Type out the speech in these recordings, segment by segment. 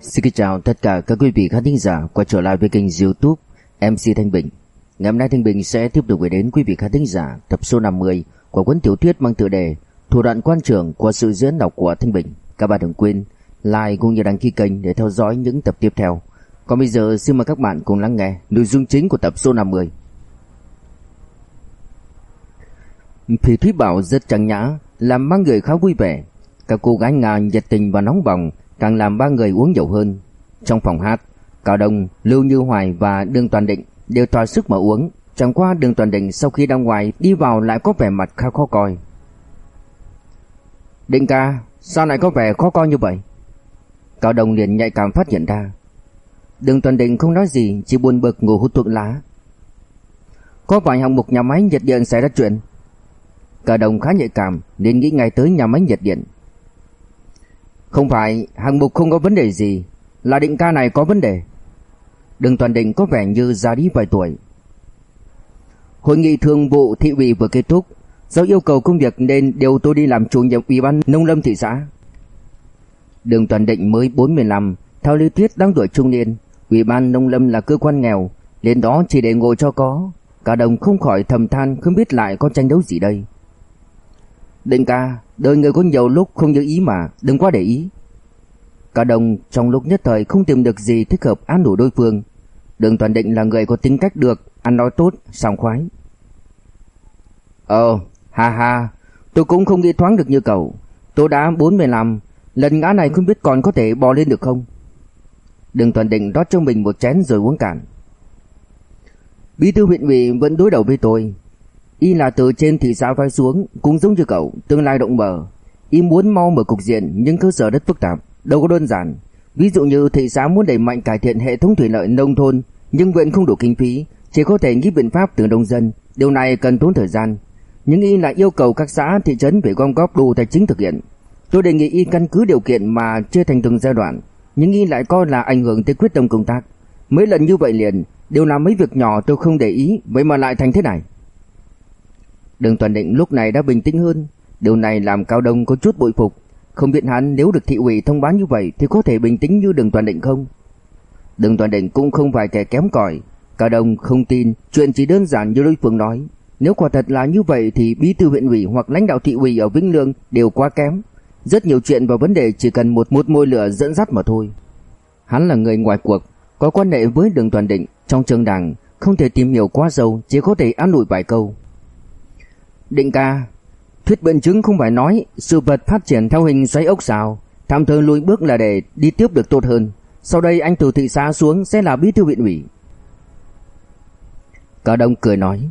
Xin kính chào tất cả các quý vị khán thính giả quay trở lại với kênh youtube MC Thanh Bình. Ngày hôm nay Thanh Bình sẽ tiếp tục gửi đến quý vị khán thính giả tập số 50 của cuốn tiểu thuyết mang tựa đề Thủ đoạn quan trường của sự diễn đọc của Thanh Bình. Các bạn đừng quên like cũng như đăng ký kênh để theo dõi những tập tiếp theo. Còn bây giờ xin mời các bạn cùng lắng nghe nội dung chính của tập số 50 thì Thúy Bảo rất trang nhã làm ba người khá vui vẻ Các cô gái Nga nhiệt tình và nóng bỏng càng làm ba người uống nhiều hơn. Trong phòng hát, Cao Đông, Lưu Như Hoài và Đường Toàn Định đều tỏa sức mà uống. Chẳng qua Đường Toàn Định sau khi ra ngoài đi vào lại có vẻ mặt khá khó coi. Định ca, sao lại có vẻ khó coi như vậy? Cao Đông liền nhạy cảm phát hiện ra. Đường Toàn Định không nói gì, chỉ buồn bực ngủ hút thuốc lá. Có vài hạng mục nhà máy nhiệt điện xảy ra chuyện. Cả đồng khá nhạy cảm, nên nghĩ ngay tới nhà máy nhiệt điện. Không phải, hạng mục không có vấn đề gì, Là định ca này có vấn đề. Đường toàn định có vẻ như già đi vài tuổi. Hội nghị thường vụ thị ủy vừa kết thúc, Do yêu cầu công việc nên điều tôi đi làm chủ nhiệm ủy ban nông lâm thị xã. Đường toàn định mới 45 Theo lý thuyết đang tuổi trung niên, Ủy ban nông lâm là cơ quan nghèo Lên đó chỉ để ngồi cho có. Cả đồng không khỏi thầm than không biết lại có tranh đấu gì đây. Định ca, đời người có nhiều lúc không như ý mà, đừng quá để ý. Cả đồng trong lúc nhất thời không tìm được gì thích hợp an đủ đối phương. Đường Toàn Định là người có tính cách được, ăn nói tốt, sảng khoái. Ờ, ha ha, tôi cũng không nghĩ thoáng được như cậu. Tôi đã 45, lần ngã này không biết còn có thể bò lên được không? Đường Toàn Định rót cho mình một chén rồi uống cạn. Bí thư huyện ủy vẫn đối đầu với tôi, Y là từ trên thị xã vai xuống, cũng giống như cậu, tương lai động mở. Y muốn mau mở cục diện nhưng cơ sở rất phức tạp, đâu có đơn giản. Ví dụ như thị xã muốn đẩy mạnh cải thiện hệ thống thủy lợi nông thôn, nhưng vẫn không đủ kinh phí, chỉ có thể nghĩ biện pháp từ nông dân. Điều này cần tốn thời gian. Nhưng Y lại yêu cầu các xã, thị trấn phải gom góp đủ tài chính thực hiện. Tôi đề nghị Y căn cứ điều kiện mà chia thành từng giai đoạn, nhưng Y lại coi là ảnh hưởng tới quyết tâm công tác. Mấy lần như vậy liền, đều là mấy việc nhỏ tôi không để ý, vậy mà lại thành thế này. Đường Toàn Định lúc này đã bình tĩnh hơn, điều này làm Cao Đông có chút bội phục, không biết hắn nếu được thị ủy thông báo như vậy thì có thể bình tĩnh như Đường Toàn Định không? Đường Toàn Định cũng không phải kẻ kém cỏi, Cao Đông không tin chuyện chỉ đơn giản như đối phương nói, nếu quả thật là như vậy thì bí thư huyện ủy hoặc lãnh đạo thị ủy ở Vĩnh Lương đều quá kém, rất nhiều chuyện và vấn đề chỉ cần một một môi lửa dẫn dắt mà thôi. Hắn là người ngoài cuộc, có quan hệ với Đường Toàn Định trong trường đảng, không thể tìm hiểu quá sâu, chỉ có thể an ủi vài câu. Định ca, thuyết biện chứng không phải nói sự vật phát triển theo hình xoáy ốc sao, tạm thời lùi bước là để đi tiếp được tốt hơn. Sau đây anh từ thị xã xuống sẽ là bí thư huyện ủy. Cả đông cười nói.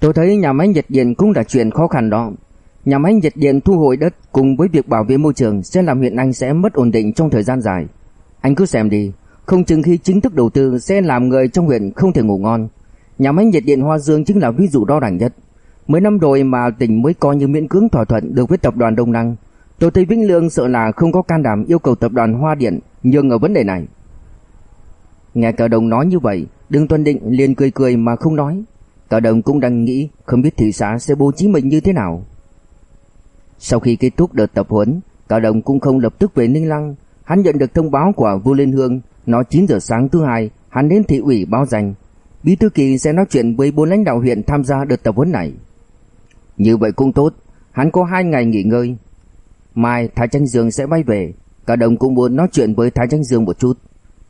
Tôi thấy nhà máy nhiệt điện cũng là chuyện khó khăn đó. Nhà máy nhiệt điện thu hồi đất cùng với việc bảo vệ môi trường sẽ làm huyện anh sẽ mất ổn định trong thời gian dài. Anh cứ xem đi, không chừng khi chính thức đầu tư sẽ làm người trong huyện không thể ngủ ngon. Nhà máy nhiệt điện Hoa Dương chính là ví dụ đo đẳng nhất. Mấy năm rồi mà tỉnh mới coi như miễn cưỡng thỏa thuận được với tập đoàn Đông Năng. Tôi thấy Vĩnh Lương sợ là không có can đảm yêu cầu tập đoàn Hoa Điện nhưng ở vấn đề này. Nghe Cao Đồng nói như vậy, Đương Tuân Định liền cười cười mà không nói. Cao Đồng cũng đang nghĩ không biết thị xã sẽ bố trí mình như thế nào. Sau khi kết thúc đợt tập huấn, Cao Đồng cũng không lập tức về Ninh Lăng. Hắn nhận được thông báo của Vua Liên Hương, nói 9 giờ sáng thứ hai, hắn đến thị ủy báo danh. Bí thư kỳ sẽ nói chuyện với bốn lãnh đạo huyện tham gia đợt tập huấn này. Như vậy cũng tốt, hắn có hai ngày nghỉ ngơi. Mai Thái Tranh Dương sẽ bay về, cả đồng cũng muốn nói chuyện với Thái Tranh Dương một chút.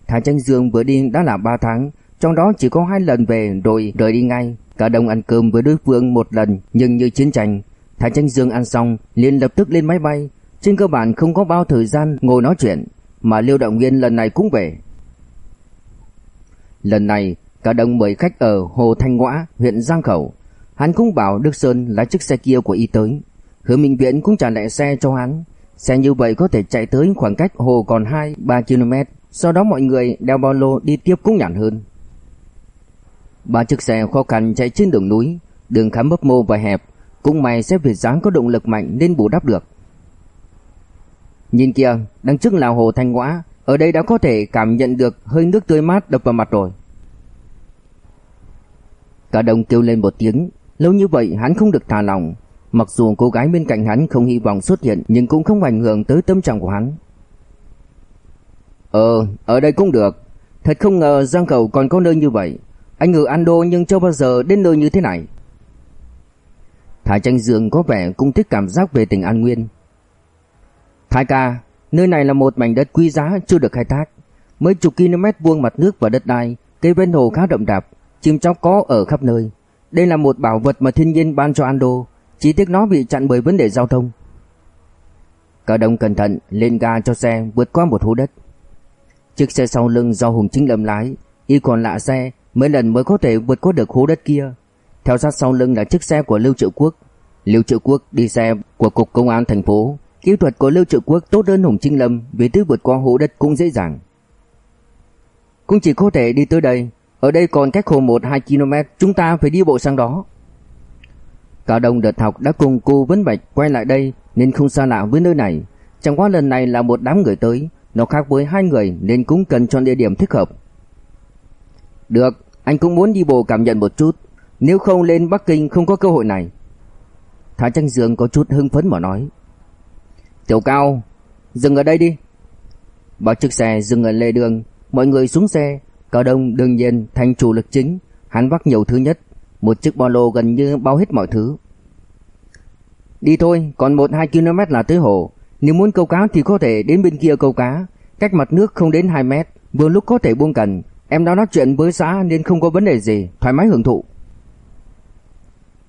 Thái Tranh Dương vừa đi đã là 3 tháng, trong đó chỉ có hai lần về rồi rời đi ngay. Cả đồng ăn cơm với đối phương một lần nhưng như chiến tranh. Thái Tranh Dương ăn xong liền lập tức lên máy bay, trên cơ bản không có bao thời gian ngồi nói chuyện, mà Liêu Động Nguyên lần này cũng về. Lần này, cả đồng mời khách ở Hồ Thanh Ngoã, huyện Giang Khẩu, Hắn cũng bảo Đức Sơn lái chiếc xe kia của y tới. Hứa Minh Viễn cũng trả lại xe cho hắn. Xe như vậy có thể chạy tới khoảng cách hồ còn 2-3 km. Sau đó mọi người đeo ba lô đi tiếp cũng nhàn hơn. Ba chiếc xe khó khăn chạy trên đường núi, đường khá mấp mô và hẹp. Cũng may xe Việt dáng có động lực mạnh nên bù đắp được. Nhìn kìa, đằng trước là hồ Thanh Ngoã, ở đây đã có thể cảm nhận được hơi nước tươi mát đập vào mặt rồi. Cả đồng kêu lên một tiếng, Lâu như vậy hắn không được thả lòng Mặc dù cô gái bên cạnh hắn không hy vọng xuất hiện Nhưng cũng không ảnh hưởng tới tâm trạng của hắn. Ờ, ở đây cũng được. Thật không ngờ Giang Cầu còn có nơi như vậy. Anh ở Ando nhưng chưa bao giờ đến nơi như thế này. Thái Tranh Dương có vẻ cũng thích cảm giác về tình an nguyên. Thái ca, nơi này là một mảnh đất quý giá chưa được khai thác. Mấy chục km vuông mặt nước và đất đai Cây ven hồ khá đậm đạp Chim chóc có ở khắp nơi. Đây là một bảo vật mà thiên nhiên ban cho Ando Chỉ tiếc nó bị chặn bởi vấn đề giao thông Cả đồng cẩn thận lên ga cho xe vượt qua một hố đất Chiếc xe sau lưng do Hùng Chính Lâm lái, y còn lạ xe, mấy lần mới có thể vượt qua được hố đất kia. Theo sát sau lưng là chiếc xe của Lưu Triệu Quốc. Lưu Triệu Quốc đi xe của cục công an thành phố, kỹ thuật của Lưu Triệu Quốc tốt hơn Hùng Chính Lâm, vì thứ vượt qua hố đất cũng dễ dàng. Cũng chỉ có thể đi tới đây, ở đây còn cách hồ 1-2 km, chúng ta phải đi bộ sang đó. Cả đồng đợt học đã cùng cô Vấn Bạch quay lại đây nên không xa lạ với nơi này. Chẳng qua lần này là một đám người tới, nó khác với hai người nên cũng cần chọn địa điểm thích hợp. Được, anh cũng muốn đi bộ cảm nhận một chút, nếu không lên Bắc Kinh không có cơ hội này. Thái Tranh Dương có chút hưng phấn mà nói. Tiểu Cao, dừng ở đây đi. Bảo chiếc xe dừng ở lề đường, mọi người xuống xe, Cao Đông đương nhiên thành chủ lực chính, hắn vác nhiều thứ nhất, một chiếc ba lô gần như bao hết mọi thứ. Đi thôi, còn 1-2 km là tới hồ, nếu muốn câu cá thì có thể đến bên kia câu cá, cách mặt nước không đến 2 mét, vừa lúc có thể buông cần. Em đã nói chuyện với xã nên không có vấn đề gì, thoải mái hưởng thụ.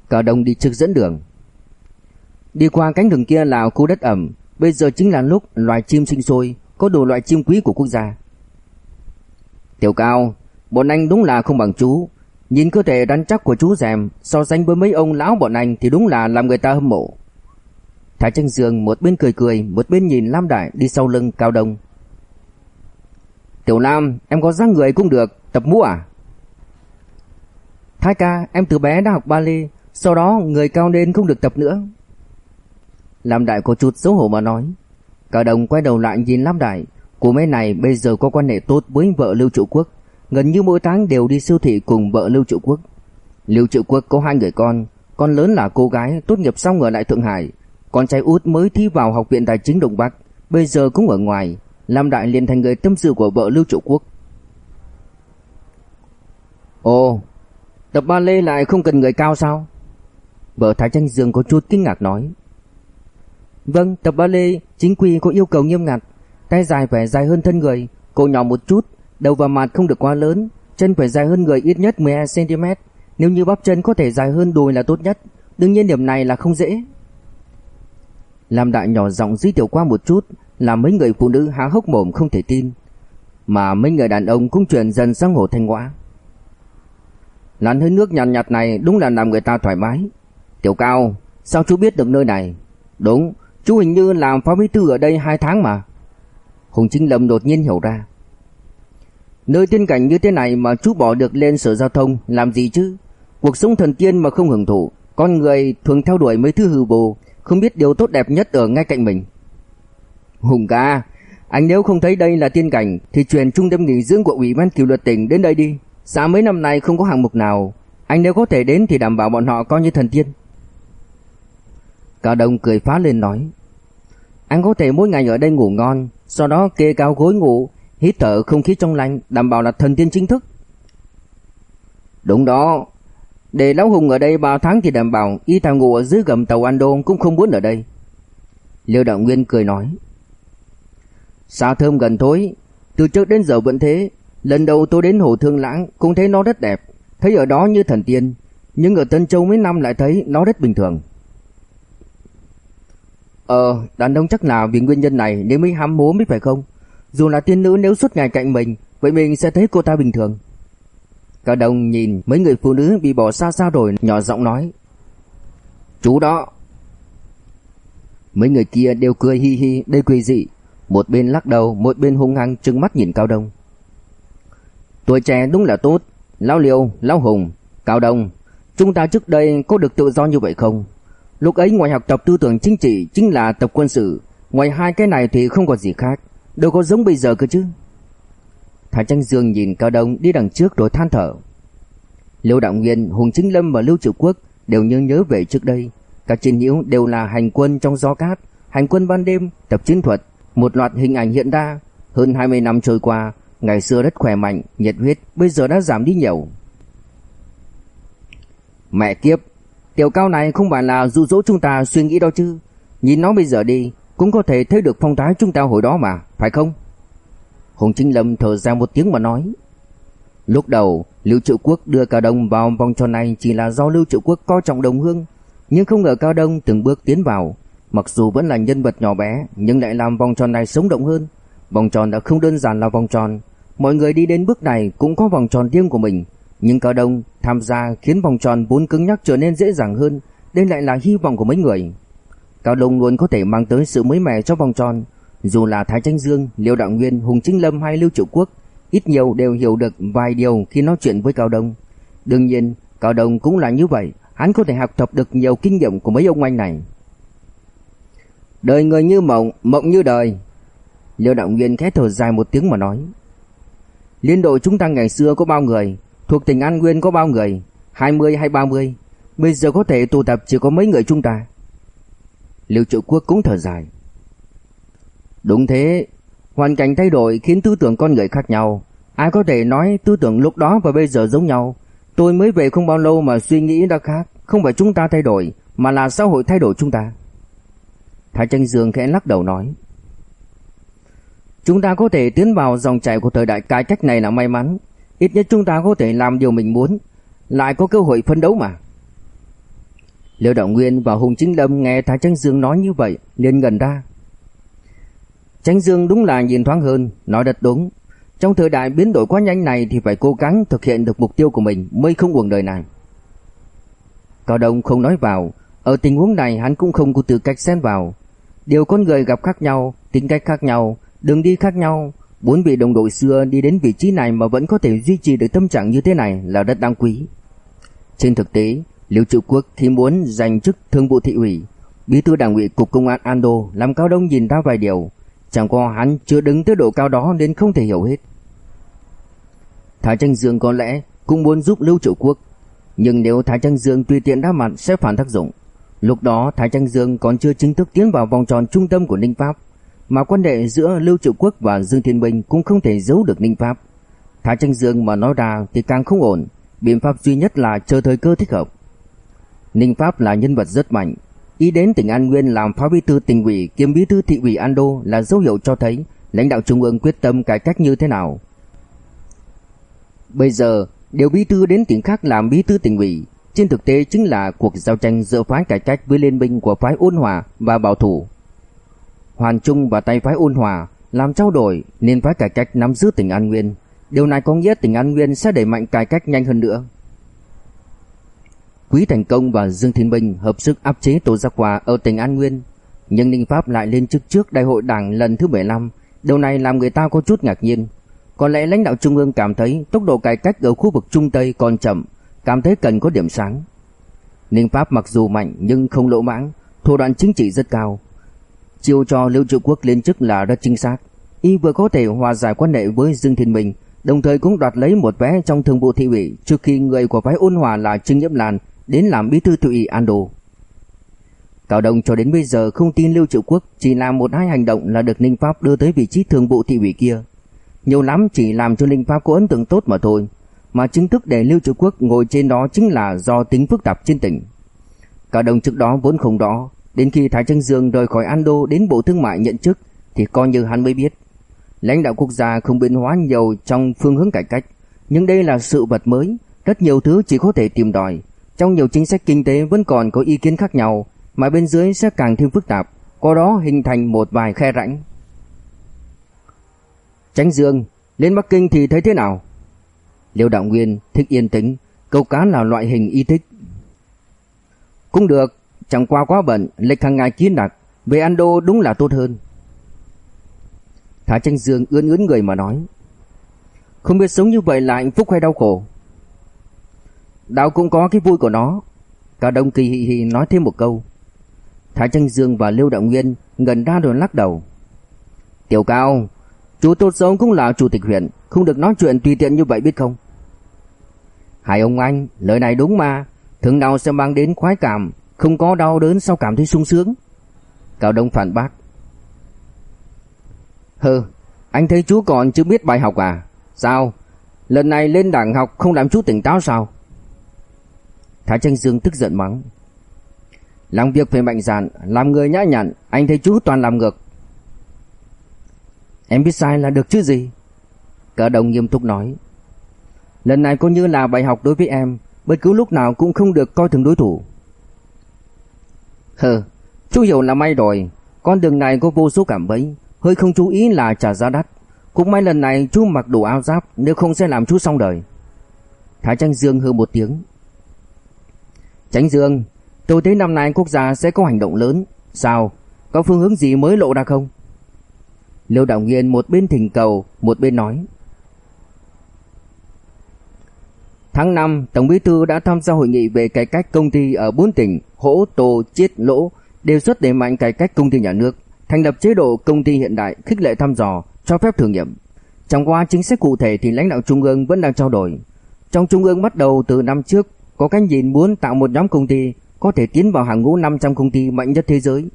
Cờ Đông đi trực dẫn đường. Đi qua cánh rừng kia là khu đất ẩm, bây giờ chính là lúc loài chim sinh sôi, có đủ loại chim quý của quốc gia. Tiểu cao, bọn anh đúng là không bằng chú. Nhìn cơ thể rắn chắc của chú rèm, so sánh với mấy ông lão bọn anh thì đúng là làm người ta hâm mộ. Thái Tranh Dương một bên cười cười, một bên nhìn Lam Đại đi sau lưng Cao Đông. Tiểu Lam, em có dáng người cũng được, tập múa à? Thái ca, em từ bé đã học ballet, sau đó người cao nên không được tập nữa. Lam Đại có chút xấu hổ mà nói. Cao Đông quay đầu lại nhìn Lam Đại, cô mấy này bây giờ có quan hệ tốt với vợ Lưu Trụ Quốc, gần như mỗi tháng đều đi siêu thị cùng vợ Lưu Trụ Quốc. Lưu Trụ Quốc có hai người con, con lớn là cô gái tốt nghiệp xong ở lại Thượng Hải, con trai út mới thi vào học viện tài chính Đông Bắc, bây giờ cũng ở ngoài, Lam Đại liền thành người tâm sự của vợ Lưu Trụ Quốc. Ồ, tập ba lê lại không cần người cao sao? Vợ Thái Tranh Dương có chút kinh ngạc nói. Vâng, tập ba lê chính quy có yêu cầu nghiêm ngặt, tay dài phải dài hơn thân người, cổ nhỏ một chút, đầu và mặt không được quá lớn, chân phải dài hơn người ít nhất 12 cm, nếu như bắp chân có thể dài hơn đùi là tốt nhất, đương nhiên điểm này là không dễ. Lam Đại nhỏ giọng dí tiểu qua một chút, làm mấy người phụ nữ há hốc mồm không thể tin, mà mấy người đàn ông cũng chuyển dần sang hồ thanh hóa. Lán hơi nước nhàn nhạt, nhạt này đúng là làm người ta thoải mái. Tiểu Cao, sao chú biết được nơi này? Đúng, chú hình như làm phó bí thư ở đây 2 tháng mà. Hùng Chính Lâm đột nhiên hiểu ra. Nơi tiên cảnh như thế này mà chú bỏ được lên sở giao thông làm gì chứ? Cuộc sống thần tiên mà không hưởng thụ, con người thường theo đuổi mấy thứ hư vô, không biết điều tốt đẹp nhất ở ngay cạnh mình. Hùng ca, anh nếu không thấy đây là tiên cảnh thì truyền trung tâm nghỉ dưỡng của Ủy ban kỷ luật tỉnh đến đây đi. Xã mấy năm nay không có hạng mục nào, anh nếu có thể đến thì đảm bảo bọn họ coi như thần tiên. Cao Đông cười phá lên nói. Anh có thể mỗi ngày ở đây ngủ ngon, sau đó kê cao gối ngủ, hít thở không khí trong lành, đảm bảo là thần tiên chính thức. Đúng đó, để lão Hùng ở đây 3 tháng thì đảm bảo y tàu ngủ ở dưới gầm tàu Ando cũng không muốn ở đây. Liêu Đạo Nguyên cười nói. Xa thơm gần thối, từ trước đến giờ vẫn thế. Lần đầu tôi đến Hồ Thương Lãng cũng thấy nó rất đẹp, thấy ở đó như thần tiên, nhưng ở Tân Châu mấy năm lại thấy nó rất bình thường. Ờ, đàn ông chắc là vì nguyên nhân này nếu mới hám hố mới phải không? Dù là tiên nữ nếu suốt ngày cạnh mình, vậy mình sẽ thấy cô ta bình thường. Cả đồng nhìn mấy người phụ nữ bị bỏ xa xa rồi nhỏ giọng nói. Chú đó. Mấy người kia đều cười hi hi đây quỷ dị. Một bên lắc đầu, một bên hung hăng trừng mắt nhìn Cao Đông. Tuổi trẻ đúng là tốt. Lão Liêu, Lão Hùng, Cao Đông. Chúng ta trước đây có được tự do như vậy không? Lúc ấy ngoài học tập tư tưởng chính trị chính là tập quân sự. Ngoài hai cái này thì không còn gì khác. Đâu có giống bây giờ cơ chứ. Thái Tranh Dương nhìn Cao Đông đi đằng trước rồi than thở. Lưu Đạo Nguyên, Hùng Chính Lâm và Lưu Triệu Quốc đều nhớ nhớ về trước đây. Các chiến hữu đều là hành quân trong gió cát, hành quân ban đêm, tập chiến thuật, một loạt hình ảnh hiện ra. Hơn 20 năm trôi qua, ngày xưa rất khỏe mạnh, nhiệt huyết, bây giờ đã giảm đi nhiều. Mẹ kiếp, tiểu cao này không phải là dụ dỗ chúng ta suy nghĩ đâu chứ. Nhìn nó bây giờ đi, cũng có thể thấy được phong thái chúng ta hồi đó mà, phải không? Hùng Chính Lâm thở ra một tiếng mà nói. Lúc đầu, Lưu Triệu Quốc đưa Cao Đông vào vòng tròn này chỉ là do Lưu Triệu Quốc coi trọng Đồng Hương, nhưng không ngờ Cao Đông từng bước tiến vào, mặc dù vẫn là nhân vật nhỏ bé, nhưng lại làm vòng tròn này sống động hơn. Vòng tròn đã không đơn giản là vòng tròn, mọi người đi đến bước này cũng có vòng tròn riêng của mình, nhưng Cao Đông tham gia khiến vòng tròn vốn cứng nhắc trở nên dễ dàng hơn, đây lại là hy vọng của mấy người. Cao Đông luôn có thể mang tới sự mới mẻ cho vòng tròn, dù là Thái Tranh Dương, Liêu Đạo Nguyên, Hùng Chính Lâm hay Lưu Triệu Quốc, ít nhiều đều hiểu được vài điều khi nói chuyện với Cao Đông. Đương nhiên, Cao Đông cũng là như vậy, hắn có thể học tập được nhiều kinh nghiệm của mấy ông anh này. Đời người như mộng, mộng như đời. Liêu Đạo Nguyên khẽ thở dài một tiếng mà nói. Liên đội chúng ta ngày xưa có bao người, thuộc tỉnh An Nguyên có bao người, 20 hay 30, bây giờ có thể tụ tập chỉ có mấy người chúng ta. Liêu Triệu Quốc cũng thở dài. Đúng thế, hoàn cảnh thay đổi khiến tư tưởng con người khác nhau. Ai có thể nói tư tưởng lúc đó và bây giờ giống nhau. Tôi mới về không bao lâu mà suy nghĩ đã khác. Không phải chúng ta thay đổi, mà là xã hội thay đổi chúng ta. Thái Tranh Dương khẽ lắc đầu nói. Chúng ta có thể tiến vào dòng chảy của thời đại cải cách này là may mắn. Ít nhất chúng ta có thể làm điều mình muốn. Lại có cơ hội phân đấu mà. Liêu Đạo Nguyên và Hùng Chính Lâm nghe Thái Tránh Dương nói như vậy, liền gần ra. Tránh Dương đúng là nhìn thoáng hơn, nói thật đúng. Trong thời đại biến đổi quá nhanh này thì phải cố gắng thực hiện được mục tiêu của mình mới không buồn đời này. Cao Đông không nói vào, ở tình huống này hắn cũng không có tư cách xen vào. Điều con người gặp khác nhau, tính cách khác nhau, đường đi khác nhau, bốn vị đồng đội xưa đi đến vị trí này mà vẫn có thể duy trì được tâm trạng như thế này là rất đáng quý. Trên thực tế, Liêu Trụ Quốc khi muốn giành chức thương vụ thị ủy, bí thư đảng ủy cục công an Ando làm Cao Đông nhìn ra vài điều, Chẳng qua hắn chưa đứng tới độ cao đó nên không thể hiểu hết. Thái Tranh Dương có lẽ cũng muốn giúp Lưu Trụ Quốc, nhưng nếu Thái Tranh Dương tùy tiện đáp mặt sẽ phản tác dụng. Lúc đó Thái Tranh Dương còn chưa chính thức tiến vào vòng tròn trung tâm của Ninh Pháp, mà quan hệ giữa Lưu Trụ Quốc và Dương Thiên Bình cũng không thể giấu được Ninh Pháp. Thái Tranh Dương mà nói ra thì càng không ổn, biện pháp duy nhất là chờ thời cơ thích hợp. Ninh Pháp là nhân vật rất mạnh, Ý đến tỉnh An Nguyên làm phó bí thư tỉnh ủy kiêm bí thư thị ủy An Đô là dấu hiệu cho thấy lãnh đạo trung ương quyết tâm cải cách như thế nào. Bây giờ, điều bí thư đến tỉnh khác làm bí thư tỉnh ủy, trên thực tế chính là cuộc giao tranh giữa phái cải cách với liên minh của phái ôn hòa và bảo thủ. Hoàn Trung và tay phái ôn hòa làm trao đổi nên phái cải cách nắm giữ tỉnh An Nguyên. Điều này có nghĩa tỉnh An Nguyên sẽ đẩy mạnh cải cách nhanh hơn nữa. Quý Thành Công và Dương Thiên Bình hợp sức áp chế Tô Gia Quả ở tỉnh An Nguyên, nhưng Ninh Pháp lại lên chức trước đại hội đảng lần thứ 15, điều này làm người ta có chút ngạc nhiên. Có lẽ lãnh đạo trung ương cảm thấy tốc độ cải cách ở khu vực Trung Tây còn chậm, cảm thấy cần có điểm sáng. Ninh Pháp mặc dù mạnh nhưng không lỗ mãng, thủ đoạn chính trị rất cao. Chiêu cho Lưu Trụ Quốc lên chức là rất chính xác. Y vừa có thể hòa giải quan hệ với Dương Thiên Minh, đồng thời cũng đoạt lấy một vé trong thường vụ thị ủy trước khi người của phái ôn hòa là Trương Nhiễm Lan đến làm bí thư thị ủy An Đô. Cao Đông cho đến bây giờ không tin Lưu Triệu Quốc chỉ làm một hai hành động là được Ninh Pháp đưa tới vị trí thường vụ thị ủy kia. Nhiều lắm chỉ làm cho Ninh Pháp có ấn tượng tốt mà thôi, mà chính thức để Lưu Triệu Quốc ngồi trên đó chính là do tính phức tạp trên tỉnh. Cao Đông trước đó vốn không đó, đến khi Thái Trưng Dương rời khỏi An Đô đến Bộ Thương mại nhận chức thì coi như hắn mới biết. Lãnh đạo quốc gia không biến hóa nhiều trong phương hướng cải cách, nhưng đây là sự vật mới, rất nhiều thứ chỉ có thể tìm đòi, trong nhiều chính sách kinh tế vẫn còn có ý kiến khác nhau, mà bên dưới sẽ càng thêm phức tạp, có đó hình thành một vài khe rãnh. Tránh Dương, lên Bắc Kinh thì thấy thế nào? Liêu Đạo Nguyên thích yên tĩnh, câu cá là loại hình y thích. Cũng được, chẳng qua quá bận, lịch hàng ngày kín đặc, về ăn Đô đúng là tốt hơn. Thái Tranh Dương ươn ướn người mà nói. Không biết sống như vậy là hạnh phúc hay đau khổ? Đạo cũng có cái vui của nó. cả đồng Kỳ hì hì nói thêm một câu. Thái Tranh Dương và Lưu Đạo Nguyên gần ra rồi lắc đầu. Tiểu Cao, chú Tốt Sống cũng là chủ tịch huyện, không được nói chuyện tùy tiện như vậy biết không? Hai ông anh, lời này đúng mà. Thường nào sẽ mang đến khoái cảm, không có đau đớn sao cảm thấy sung sướng. Cao Đông phản bác. Hừ, anh thấy chú còn chưa biết bài học à? Sao? Lần này lên đảng học không làm chú tỉnh táo sao? Thái Tranh Dương tức giận mắng. Làm việc phải mạnh dạn, làm người nhã nhặn, anh thấy chú toàn làm ngược. Em biết sai là được chứ gì? Cả đồng nghiêm túc nói. Lần này coi như là bài học đối với em, bất cứ lúc nào cũng không được coi thường đối thủ. Hừ, chú hiểu là may rồi, con đường này có vô số cảm bấy, hơi không chú ý là trả giá đắt. Cũng may lần này chú mặc đủ áo giáp, nếu không sẽ làm chú xong đời. Thái Tranh Dương hừ một tiếng. Tránh Dương, tôi thấy năm nay quốc gia sẽ có hành động lớn. Sao? Có phương hướng gì mới lộ ra không? Liêu Đạo Nghiên một bên thỉnh cầu, một bên nói. Tháng 5, Tổng Bí thư đã tham gia hội nghị về cải cách công ty ở bốn tỉnh Hỗ, Tô, Chiết, Lỗ, đề xuất đẩy mạnh cải cách công ty nhà nước, thành lập chế độ công ty hiện đại, khích lệ thăm dò, cho phép thử nghiệm. Trong qua chính sách cụ thể thì lãnh đạo trung ương vẫn đang trao đổi. Trong trung ương bắt đầu từ năm trước có cái nhìn muốn tạo một nhóm công ty có thể tiến vào hàng ngũ 500 công ty mạnh nhất thế giới.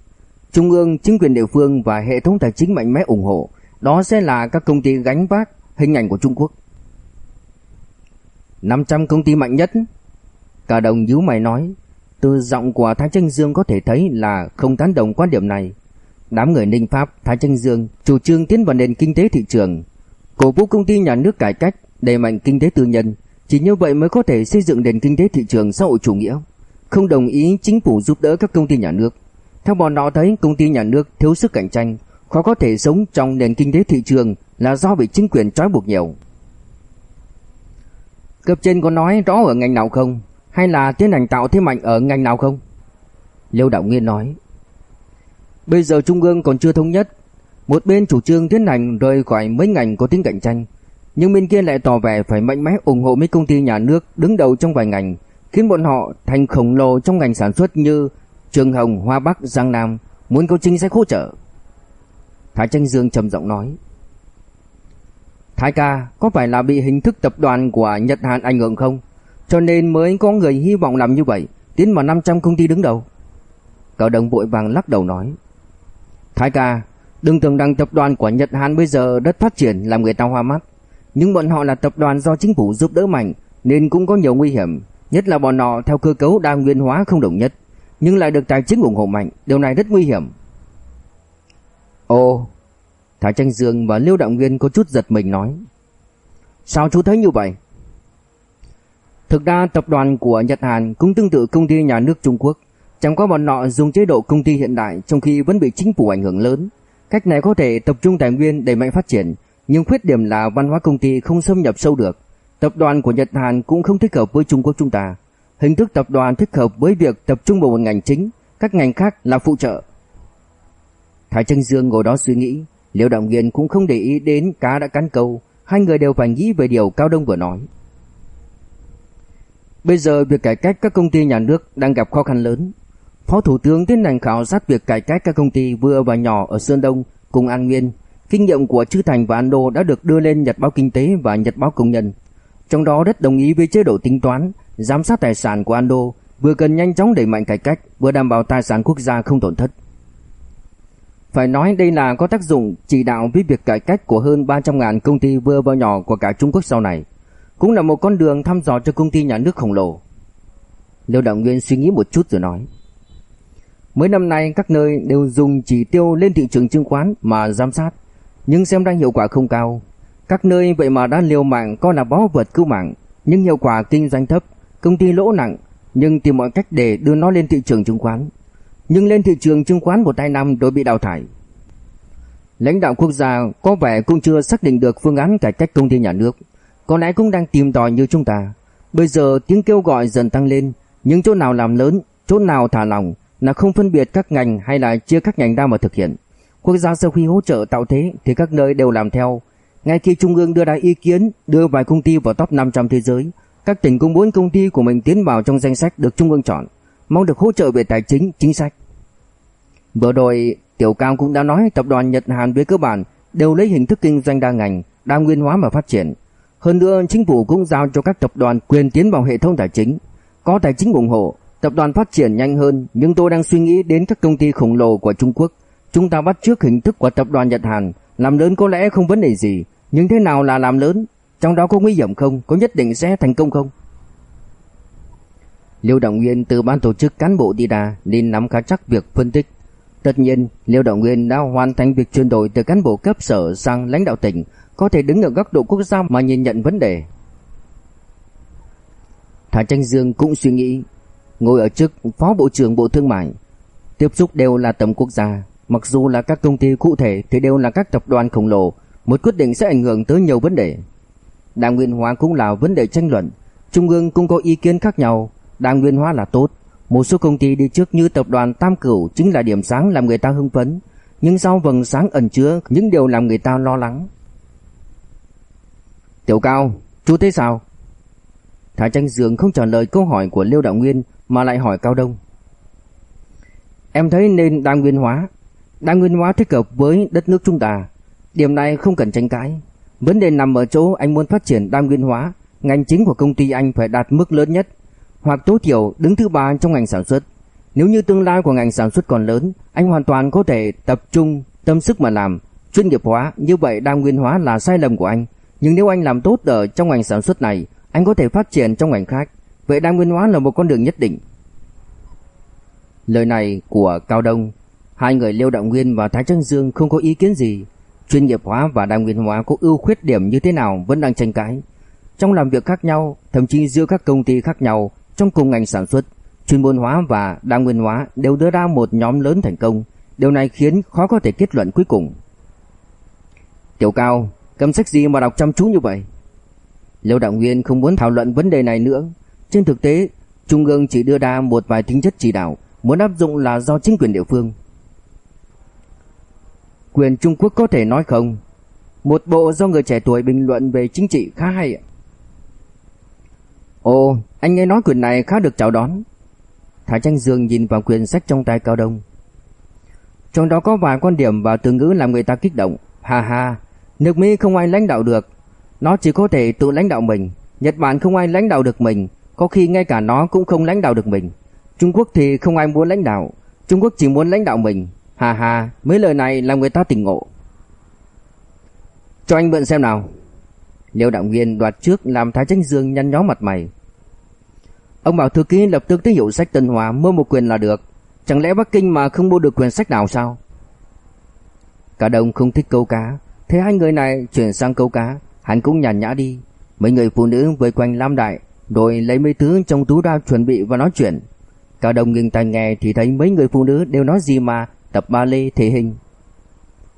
Trung ương, chính quyền địa phương và hệ thống tài chính mạnh mẽ ủng hộ, đó sẽ là các công ty gánh vác hình ảnh của Trung Quốc. 500 công ty mạnh nhất? Cả đồng nhíu mày nói, từ giọng của Thái Tranh Dương có thể thấy là không tán đồng quan điểm này. Đám người Ninh Pháp, Thái Tranh Dương chủ trương tiến vào nền kinh tế thị trường, cổ vũ công ty nhà nước cải cách, đẩy mạnh kinh tế tư nhân, chỉ như vậy mới có thể xây dựng nền kinh tế thị trường xã hội chủ nghĩa. Không đồng ý chính phủ giúp đỡ các công ty nhà nước. Theo bọn họ thấy công ty nhà nước thiếu sức cạnh tranh, khó có thể sống trong nền kinh tế thị trường là do bị chính quyền trói buộc nhiều. Cấp trên có nói rõ ở ngành nào không? Hay là tiến hành tạo thế mạnh ở ngành nào không? Liêu Đạo Nguyên nói. Bây giờ Trung ương còn chưa thống nhất. Một bên chủ trương tiến hành rời khỏi mấy ngành có tính cạnh tranh. Nhưng bên kia lại tỏ vẻ phải mạnh mẽ ủng hộ mấy công ty nhà nước đứng đầu trong vài ngành, khiến bọn họ thành khổng lồ trong ngành sản xuất như Trường Hồng, Hoa Bắc, Giang Nam, muốn có chính sách hỗ trợ. Thái Tranh Dương trầm giọng nói. Thái ca, có phải là bị hình thức tập đoàn của Nhật Hàn ảnh hưởng không? Cho nên mới có người hy vọng làm như vậy, tiến vào 500 công ty đứng đầu. Cậu đồng vội vàng lắc đầu nói. Thái ca, đừng tưởng rằng tập đoàn của Nhật Hàn bây giờ rất phát triển làm người ta hoa mắt. Nhưng bọn họ là tập đoàn do chính phủ giúp đỡ mạnh nên cũng có nhiều nguy hiểm, nhất là bọn họ theo cơ cấu đa nguyên hóa không đồng nhất, nhưng lại được tài chính ủng hộ mạnh, điều này rất nguy hiểm. Ồ, Thái Tranh Dương và Liêu Đạo Nguyên có chút giật mình nói. Sao chú thấy như vậy? Thực ra tập đoàn của Nhật Hàn cũng tương tự công ty nhà nước Trung Quốc, chẳng qua bọn họ dùng chế độ công ty hiện đại trong khi vẫn bị chính phủ ảnh hưởng lớn. Cách này có thể tập trung tài nguyên để mạnh phát triển, nhưng khuyết điểm là văn hóa công ty không xâm nhập sâu được. Tập đoàn của Nhật Hàn cũng không thích hợp với Trung Quốc chúng ta. Hình thức tập đoàn thích hợp với việc tập trung vào một ngành chính, các ngành khác là phụ trợ. Thái Tranh Dương ngồi đó suy nghĩ, Liễu Đạo Nghiên cũng không để ý đến cá đã cắn câu, hai người đều phải nghĩ về điều Cao Đông vừa nói. Bây giờ việc cải cách các công ty nhà nước đang gặp khó khăn lớn. Phó Thủ tướng tiến hành khảo sát việc cải cách các công ty vừa và nhỏ ở Sơn Đông cùng An Nguyên Kinh nghiệm của chư Thành và an đô đã được đưa lên Nhật báo Kinh tế và Nhật báo Công nhân. Trong đó rất đồng ý với chế độ tính toán, giám sát tài sản của an đô vừa cần nhanh chóng đẩy mạnh cải cách, vừa đảm bảo tài sản quốc gia không tổn thất. Phải nói đây là có tác dụng chỉ đạo với việc cải cách của hơn 300.000 công ty vừa và nhỏ của cả Trung Quốc sau này. Cũng là một con đường thăm dò cho công ty nhà nước khổng lồ. Liêu Đạo Nguyên suy nghĩ một chút rồi nói. Mấy năm nay các nơi đều dùng chỉ tiêu lên thị trường chứng khoán mà giám sát nhưng xem ra hiệu quả không cao. Các nơi vậy mà đã liều mạng coi là bó vật cứu mạng, nhưng hiệu quả kinh doanh thấp, công ty lỗ nặng, nhưng tìm mọi cách để đưa nó lên thị trường chứng khoán. Nhưng lên thị trường chứng khoán một hai năm rồi bị đào thải. Lãnh đạo quốc gia có vẻ cũng chưa xác định được phương án cải cách công ty nhà nước, có lẽ cũng đang tìm tòi như chúng ta. Bây giờ tiếng kêu gọi dần tăng lên, nhưng chỗ nào làm lớn, chỗ nào thả lỏng là không phân biệt các ngành hay là chia các ngành ra mà thực hiện. Quốc gia sau khi hỗ trợ tạo thế thì các nơi đều làm theo. Ngay khi Trung ương đưa ra ý kiến đưa vài công ty vào top 500 thế giới, các tỉnh cũng muốn công ty của mình tiến vào trong danh sách được Trung ương chọn, mong được hỗ trợ về tài chính, chính sách. Vừa rồi, Tiểu Cao cũng đã nói tập đoàn Nhật Hàn với cơ bản đều lấy hình thức kinh doanh đa ngành, đa nguyên hóa mà phát triển. Hơn nữa, chính phủ cũng giao cho các tập đoàn quyền tiến vào hệ thống tài chính. có tài chính ủng hộ, tập đoàn phát triển nhanh hơn, nhưng tôi đang suy nghĩ đến các công ty khổng lồ của Trung Quốc. Chúng ta bắt trước hình thức của tập đoàn Nhật Hàn, làm lớn có lẽ không vấn đề gì, nhưng thế nào là làm lớn? Trong đó có nguy hiểm không? Có nhất định sẽ thành công không? Liêu Động Nguyên từ ban tổ chức cán bộ đi ra nên nắm khá chắc việc phân tích. Tất nhiên, Liêu Đạo Nguyên đã hoàn thành việc chuyển đổi từ cán bộ cấp sở sang lãnh đạo tỉnh, có thể đứng ở góc độ quốc gia mà nhìn nhận vấn đề. Thả Tranh Dương cũng suy nghĩ, ngồi ở chức Phó Bộ trưởng Bộ Thương mại, tiếp xúc đều là tầm quốc gia, mặc dù là các công ty cụ thể thì đều là các tập đoàn khổng lồ, một quyết định sẽ ảnh hưởng tới nhiều vấn đề. Đảng nguyên hóa cũng là vấn đề tranh luận, trung ương cũng có ý kiến khác nhau, đảng nguyên hóa là tốt, một số công ty đi trước như tập đoàn Tam Cửu chính là điểm sáng làm người ta hưng phấn, nhưng sau vầng sáng ẩn chứa những điều làm người ta lo lắng. Tiểu Cao, chú thấy sao? Thái Tranh Dương không trả lời câu hỏi của Liêu Đạo Nguyên mà lại hỏi Cao Đông. Em thấy nên đa nguyên hóa, đa nguyên hóa thích hợp với đất nước chúng ta. Điểm này không cần tranh cãi. Vấn đề nằm ở chỗ anh muốn phát triển đa nguyên hóa, ngành chính của công ty anh phải đạt mức lớn nhất, hoặc tối thiểu đứng thứ ba trong ngành sản xuất. Nếu như tương lai của ngành sản xuất còn lớn, anh hoàn toàn có thể tập trung tâm sức mà làm, chuyên nghiệp hóa, như vậy đa nguyên hóa là sai lầm của anh. Nhưng nếu anh làm tốt ở trong ngành sản xuất này, anh có thể phát triển trong ngành khác. Vậy đa nguyên hóa là một con đường nhất định. Lời này của Cao Đông, hai người Liêu Đạo Nguyên và Thái Trân Dương không có ý kiến gì. Chuyên nghiệp hóa và đa nguyên hóa có ưu khuyết điểm như thế nào vẫn đang tranh cãi. Trong làm việc khác nhau, thậm chí giữa các công ty khác nhau trong cùng ngành sản xuất, chuyên môn hóa và đa nguyên hóa đều đưa ra một nhóm lớn thành công. Điều này khiến khó có thể kết luận cuối cùng. Tiểu Cao, cầm sách gì mà đọc chăm chú như vậy? Liêu Đạo Nguyên không muốn thảo luận vấn đề này nữa. Trên thực tế, Trung ương chỉ đưa ra một vài tính chất chỉ đạo, muốn áp dụng là do chính quyền địa phương. Quyền Trung Quốc có thể nói không? Một bộ do người trẻ tuổi bình luận về chính trị khá hay ạ. Ồ, anh nghe nói quyền này khá được chào đón. Thái Tranh Dương nhìn vào quyển sách trong tay Cao Đông. Trong đó có vài quan điểm và từ ngữ làm người ta kích động. Ha ha, nước Mỹ không ai lãnh đạo được, nó chỉ có thể tự lãnh đạo mình. Nhật Bản không ai lãnh đạo được mình, có khi ngay cả nó cũng không lãnh đạo được mình. Trung Quốc thì không ai muốn lãnh đạo, Trung Quốc chỉ muốn lãnh đạo mình. Hà hà, mấy lời này làm người ta tỉnh ngộ. Cho anh mượn xem nào. Liêu đạo nguyên đoạt trước làm Thái Tranh Dương nhăn nhó mặt mày. Ông bảo thư ký lập tức tới hiệu sách Tân Hòa mua một quyền là được. Chẳng lẽ Bắc Kinh mà không mua được quyền sách nào sao? Cả đồng không thích câu cá, thế hai người này chuyển sang câu cá, hắn cũng nhàn nhã đi. Mấy người phụ nữ vây quanh Lam Đại, rồi lấy mấy thứ trong túi ra chuẩn bị và nói chuyện. Cả đồng nghiêng tai nghe thì thấy mấy người phụ nữ đều nói gì mà tập ba lê thể hình.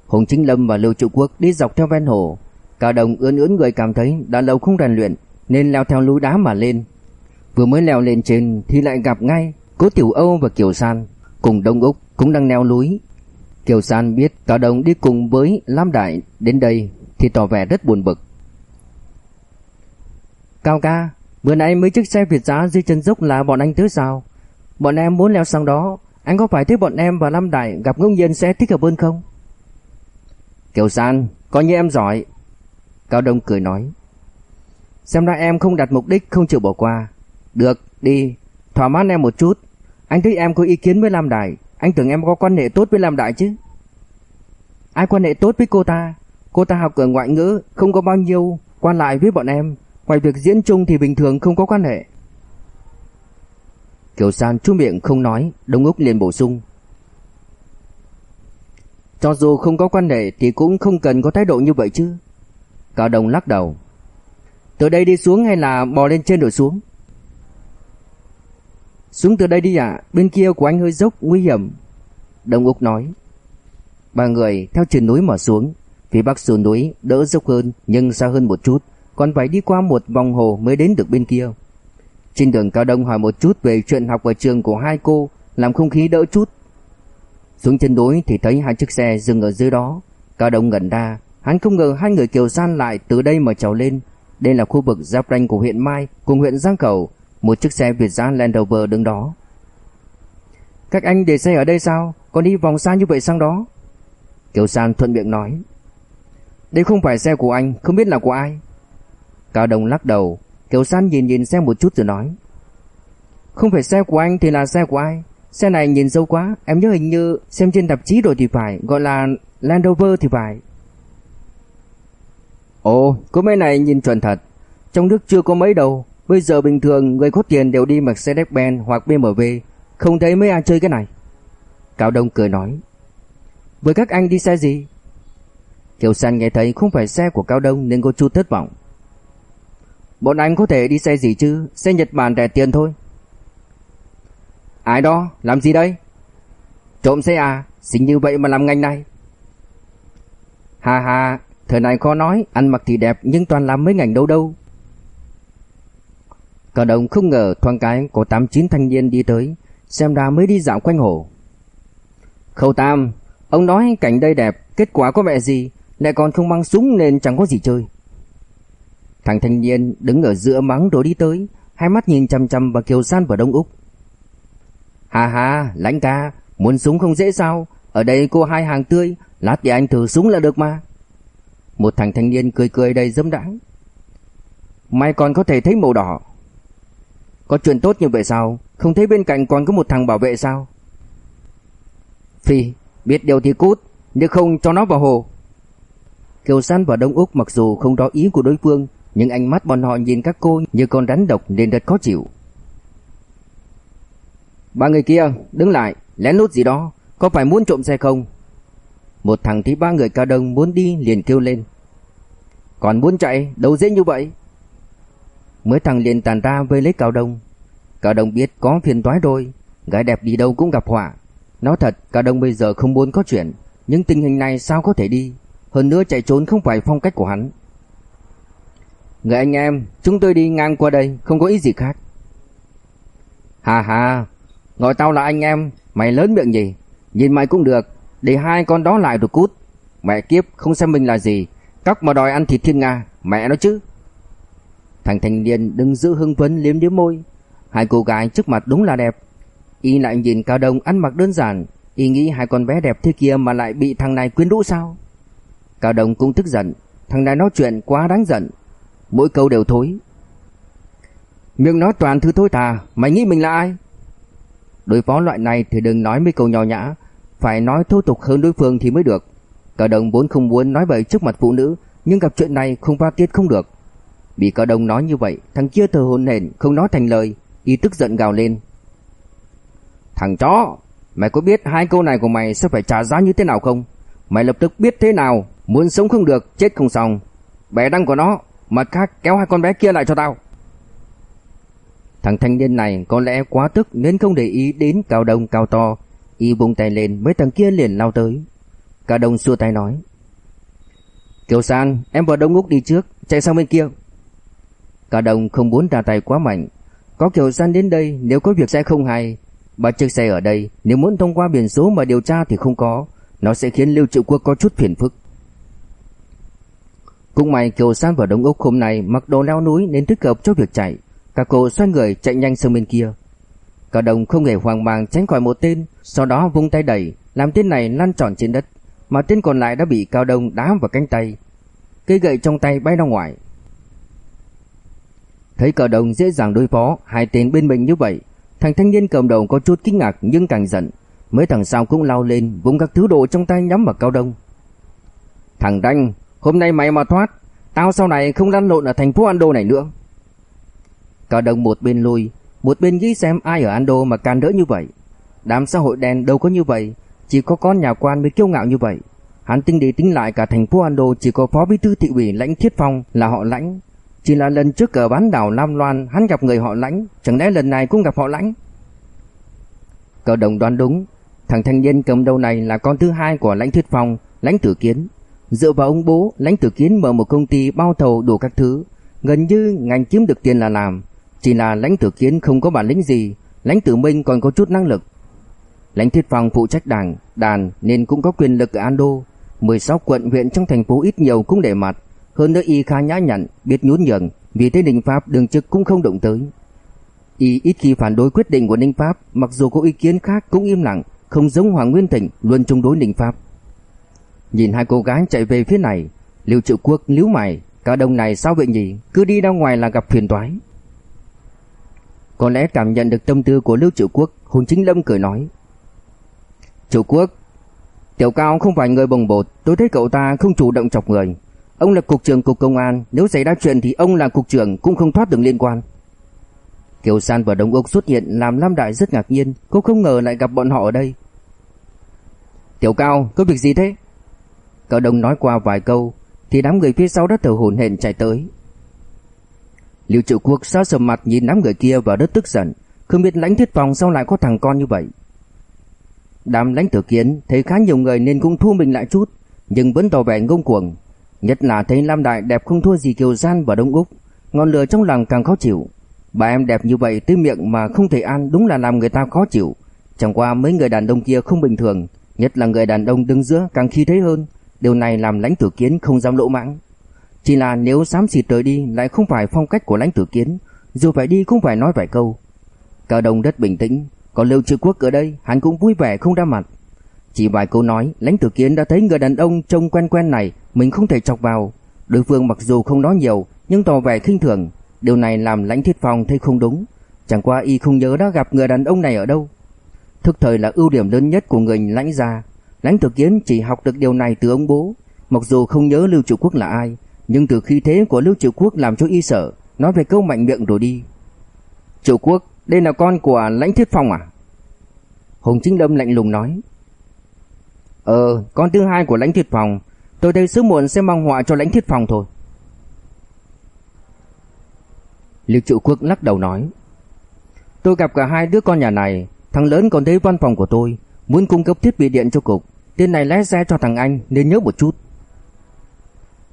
Hùng Chính Lâm và Lưu Trụ Quốc đi dọc theo ven hồ. Cả đồng ươn ướn người cảm thấy đã lâu không rèn luyện nên leo theo núi đá mà lên. Vừa mới leo lên trên thì lại gặp ngay Cố Tiểu Âu và Kiều San cùng Đông Úc cũng đang leo núi. Kiều San biết cả đồng đi cùng với Lam Đại đến đây thì tỏ vẻ rất buồn bực. Cao ca, bữa nãy mấy chiếc xe Việt giá dưới chân dốc là bọn anh tới sao? Bọn em muốn leo sang đó, anh có phải thấy bọn em và lam Đại gặp ngẫu nhiên sẽ thích hợp hơn không? Kiều San, coi như em giỏi. Cao Đông cười nói. Xem ra em không đặt mục đích không chịu bỏ qua. Được, đi, thỏa mãn em một chút. Anh thấy em có ý kiến với Lam Đại, anh tưởng em có quan hệ tốt với Lam Đại chứ. Ai quan hệ tốt với cô ta? Cô ta học ở ngoại ngữ, không có bao nhiêu quan lại với bọn em. Ngoài việc diễn chung thì bình thường không có quan hệ. Kiều San chú miệng không nói, Đông Úc liền bổ sung. Cho dù không có quan hệ thì cũng không cần có thái độ như vậy chứ. Cao đồng lắc đầu. Từ đây đi xuống hay là bò lên trên rồi xuống? Xuống từ đây đi ạ, bên kia của anh hơi dốc, nguy hiểm. đồng Úc nói. Ba người theo trên núi mà xuống, phía bắc sườn núi đỡ dốc hơn nhưng xa hơn một chút còn phải đi qua một vòng hồ mới đến được bên kia. Trên đường Cao Đông hỏi một chút về chuyện học ở trường của hai cô, làm không khí đỡ chút. Xuống chân núi thì thấy hai chiếc xe dừng ở dưới đó. Cao Đông ngẩn ra, hắn không ngờ hai người Kiều San lại từ đây mà trèo lên. Đây là khu vực giáp ranh của huyện Mai cùng huyện Giang Cầu, một chiếc xe Việt Giã Land Rover đứng đó. Các anh để xe ở đây sao? Còn đi vòng xa như vậy sang đó? Kiều San thuận miệng nói. Đây không phải xe của anh, không biết là của ai. Cao Đông lắc đầu, Kiều San nhìn nhìn xe một chút rồi nói. Không phải xe của anh thì là xe của ai Xe này nhìn sâu quá Em nhớ hình như xem trên tạp chí rồi thì phải Gọi là Land Rover thì phải Ồ cô mấy này nhìn chuẩn thật Trong nước chưa có mấy đâu Bây giờ bình thường, người có tiền đều đi Mercedes-Benz hoặc BMW Không thấy mấy ai chơi cái này. Cao Đông cười nói, Với các anh đi xe gì? Kiều San nghe thấy không phải xe của Cao Đông Nên có chút thất vọng. Bọn anh có thể đi xe gì chứ? Xe Nhật Bản rẻ tiền thôi. Ai đó? Làm gì đây? Trộm xe à? Xinh như vậy mà làm ngành này. Hà hà Thời này khó nói, Ăn mặc thì đẹp nhưng toàn làm mấy ngành đâu đâu. Cả đồng không ngờ thoáng cái có 89 thanh niên đi tới, Xem ra mới đi dạo quanh hồ. Khâu Tam, Ông nói cảnh đây đẹp, Kết quả có vẻ gì? Lại còn không mang súng nên chẳng có gì chơi. Thằng thanh niên đứng ở giữa mắng rồi đi tới, Hai mắt nhìn chăm chăm vào Kiều San và Đông Úc. Hà hà lãnh ca, Muốn súng không dễ sao? Ở đây cô hai hàng tươi, Lát thì anh thử súng là được mà. Một thằng thanh niên cười cười đầy dâm đãng. Mày còn có thể thấy màu đỏ. Có chuyện tốt như vậy sao? Không thấy bên cạnh còn có một thằng bảo vệ sao? Phi, Biết điều thì cút, Nếu không cho nó vào hồ. Kiều San và Đông Úc mặc dù không rõ ý của đối phương, Nhưng ánh mắt bọn họ nhìn các cô như con rắn độc nên rất khó chịu. Ba người kia, đứng lại, Lén lút gì đó, Có phải muốn trộm xe không? Một thằng thấy ba người cao đông muốn đi liền kêu lên. Còn muốn chạy, đâu dễ như vậy. Mới thằng liền tàn ra với lấy cao đông. Cao đông biết có phiền toái rồi, Gái đẹp đi đâu cũng gặp họa. Nói thật, cao đông bây giờ không muốn có chuyện, Nhưng tình hình này sao có thể đi? Hơn nữa chạy trốn không phải phong cách của hắn. Người anh em, Chúng tôi đi ngang qua đây, Không có ý gì khác. Hà hà Gọi tao là anh em, Mày lớn miệng gì Nhìn mày cũng được, Để hai con đó lại rồi cút. Mẹ kiếp, không xem mình là gì Cóc mà đòi ăn thịt thiên nga, Mẹ nó chứ. Thằng thanh niên đừng giữ hưng phấn liếm liếm môi. Hai cô gái trước mặt đúng là đẹp. Y lại nhìn Cao Đông ăn mặc đơn giản. Y nghĩ hai con bé đẹp thế kia mà lại bị thằng này quyến rũ sao? Cao Đông cũng tức giận. Thằng này nói chuyện quá đáng giận. Mỗi câu đều thối. Miệng nói toàn thứ thối tà Mày nghĩ mình là ai? Đối phó loại này thì đừng nói mấy câu nhỏ nhã. Phải nói thô tục hơn đối phương thì mới được. Cao đồng vốn không muốn nói bậy trước mặt phụ nữ, Nhưng gặp chuyện này không phát tiết không được. Bị cao đông nói như vậy Thằng kia thờ hồn hển không nói thành lời Y tức giận gào lên Thằng chó Mày có biết hai câu này của mày sẽ phải trả giá như thế nào không Mày lập tức biết thế nào Muốn sống không được chết không xong Bẻ đăng của nó Mặt khác kéo hai con bé kia lại cho tao Thằng thanh niên này có lẽ quá tức nên không để ý đến cao đông cao to. Y bung tay lên mấy thằng kia liền lao tới. Cao đông xua tay nói. Kiều San, em vào Đông Úc đi trước, chạy sang bên kia. Cao đồng không muốn ra tay quá mạnh. Có Kiều San đến đây nếu có việc sẽ không hay. Ba chiếc xe ở đây nếu muốn thông qua biển số mà điều tra thì không có. Nó sẽ khiến Lưu Triệu Quốc có chút phiền phức. Cũng may Kiều San vào Đông Úc hôm nay mặc đồ leo núi nên thích hợp cho việc chạy. Cả cô xoay người chạy nhanh sang bên kia. Cả đồng không hề hoang mang tránh khỏi một tên, sau đó vung tay đẩy, làm tên này lăn tròn trên đất, mà tên còn lại đã bị Cao Đông đá vào cánh tay. Cây gậy trong tay bay ra ngoài. Thấy cờ đồng dễ dàng đối phó hai tên bên mình như vậy, thằng thanh niên cầm đầu có chút kinh ngạc nhưng càng giận. Mấy thằng sau cũng lao lên, vung các thứ đồ trong tay nhắm vào Cao Đông. Thằng Đanh, hôm nay mày mà thoát, tao sau này không lăn lộn ở thành phố Ando này nữa. Cao Đông một bên lui, một bên nghĩ xem ai ở Ando mà can đỡ như vậy. Đám xã hội đen đâu có như vậy, chỉ có con nhà quan mới kiêu ngạo như vậy. Hắn tính đi tính lại cả thành phố Ando chỉ có phó bí thư thị ủy lãnh thiết phong là họ lãnh. Chỉ là lần trước ở bán đảo Nam Loan hắn gặp người họ lãnh, chẳng lẽ lần này cũng gặp họ lãnh? Cậu đồng đoán đúng, thằng thanh niên cầm đầu này là con thứ hai của lãnh thiết phong, lãnh tử kiến. Dựa vào ông bố, lãnh tử kiến mở một công ty bao thầu đủ các thứ, gần như ngành kiếm được tiền là làm. Chỉ là lãnh tử kiến không có bản lĩnh gì Lãnh tử minh còn có chút năng lực Lãnh thiết phòng phụ trách đảng Đàn nên cũng có quyền lực ở Ando 16 quận huyện trong thành phố ít nhiều cũng để mặt hơn nữa y khá nhã nhặn, Biết nhún nhường, Vì thế Ninh Pháp đường trực cũng không động tới. Y ít khi phản đối quyết định của Ninh Pháp, Mặc dù có ý kiến khác cũng im lặng, Không giống Hoàng Nguyên Thịnh luôn chống đối Ninh Pháp. Nhìn hai cô gái chạy về phía này, lưu Triệu Quốc liếu mày, Cả đông này sao vậy nhỉ? Cứ đi ra ngoài là gặp phiền toái. Có lẽ cảm nhận được tâm tư của Lưu Triệu Quốc, Hùng Chính Lâm cười nói Triệu Quốc, Tiểu Cao không phải người bồng bột, Tôi thấy cậu ta không chủ động chọc người. Ông là cục trưởng cục công an, Nếu xảy ra chuyện thì ông là cục trưởng Cũng không thoát được liên quan. Kiều San và Đông Úc xuất hiện Làm Lam Đại rất ngạc nhiên Cô không ngờ lại gặp bọn họ ở đây. Tiểu Cao, có việc gì thế? Cậu Đông nói qua vài câu, Thì đám người phía sau đã thở hổn hển chạy tới. Lưu Triệu Quốc sao sầm mặt nhìn đám người kia và rất tức giận, Không biết lãnh thiết phòng sao lại có thằng con như vậy. Đám lãnh tử kiến thấy khá nhiều người nên cũng thu mình lại chút, Nhưng vẫn tỏ vẻ ngông cuồng. Nhất là thấy Lam Đại đẹp không thua gì Kiều Gian và Đông Úc. Ngọn lửa trong lòng càng khó chịu. Bà em đẹp như vậy tới miệng mà không thể ăn Đúng là làm người ta khó chịu. Chẳng qua mấy người đàn ông kia không bình thường, Nhất là người đàn ông đứng giữa càng khí thế hơn. Điều này làm lãnh tử kiến không dám lỗ mãng. Chỉ là nếu xám xịt tới đi Lại không phải phong cách của lãnh tử kiến, Dù phải đi cũng phải nói vài câu. Cả đồng đất bình tĩnh Còn Lưu Trư Quốc ở đây, Hắn cũng vui vẻ không ra mặt. Chỉ vài câu nói, Lãnh tử kiến đã thấy người đàn ông trông quen quen này, Mình không thể chọc vào. Đối phương mặc dù không nói nhiều, Nhưng tỏ vẻ khinh thường. Điều này làm lãnh thiết phong thấy không đúng. Chẳng qua y không nhớ đã gặp người đàn ông này ở đâu. Thực thời là ưu điểm lớn nhất của người lãnh gia. Lãnh tử kiến chỉ học được điều này từ ông bố. Mặc dù không nhớ Lưu Triệu Quốc là ai, Nhưng từ khi thế của Lưu Triệu Quốc làm cho y sợ. Nói về câu mạnh miệng rồi đi. Triệu Quốc, Đây là con của lãnh thiết phong à? Hùng Chính Lâm lạnh lùng nói. Ờ Con thứ hai của lãnh thiết phòng. Tôi đây sớm muộn sẽ mang họa cho lãnh thiết phòng thôi. Lưu Trụ Quốc lắc đầu nói, Tôi gặp cả hai đứa con nhà này, Thằng lớn còn thấy văn phòng của tôi, Muốn cung cấp thiết bị điện cho cục, Tên này lái xe cho thằng anh nên nhớ một chút.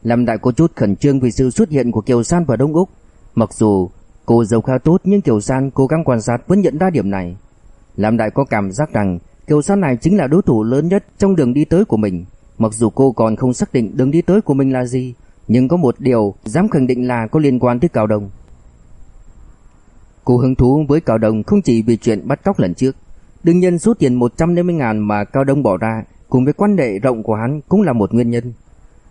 Lâm Đại có chút khẩn trương vì sự xuất hiện của Kiều San và Đông Úc. Mặc dù cô giàu khá tốt, nhưng Kiều San cố gắng quan sát vẫn nhận ra điểm này. Lâm Đại có cảm giác rằng Kiều San này chính là đối thủ lớn nhất trong đường đi tới của mình Mặc dù cô còn không xác định đường đi tới của mình là gì Nhưng có một điều dám khẳng định là có liên quan tới Cao Đông Cô hứng thú với Cao Đông không chỉ vì chuyện bắt cóc lần trước Đương nhiên số tiền 150 ngàn mà Cao Đông bỏ ra cùng với quan hệ rộng của hắn cũng là một nguyên nhân.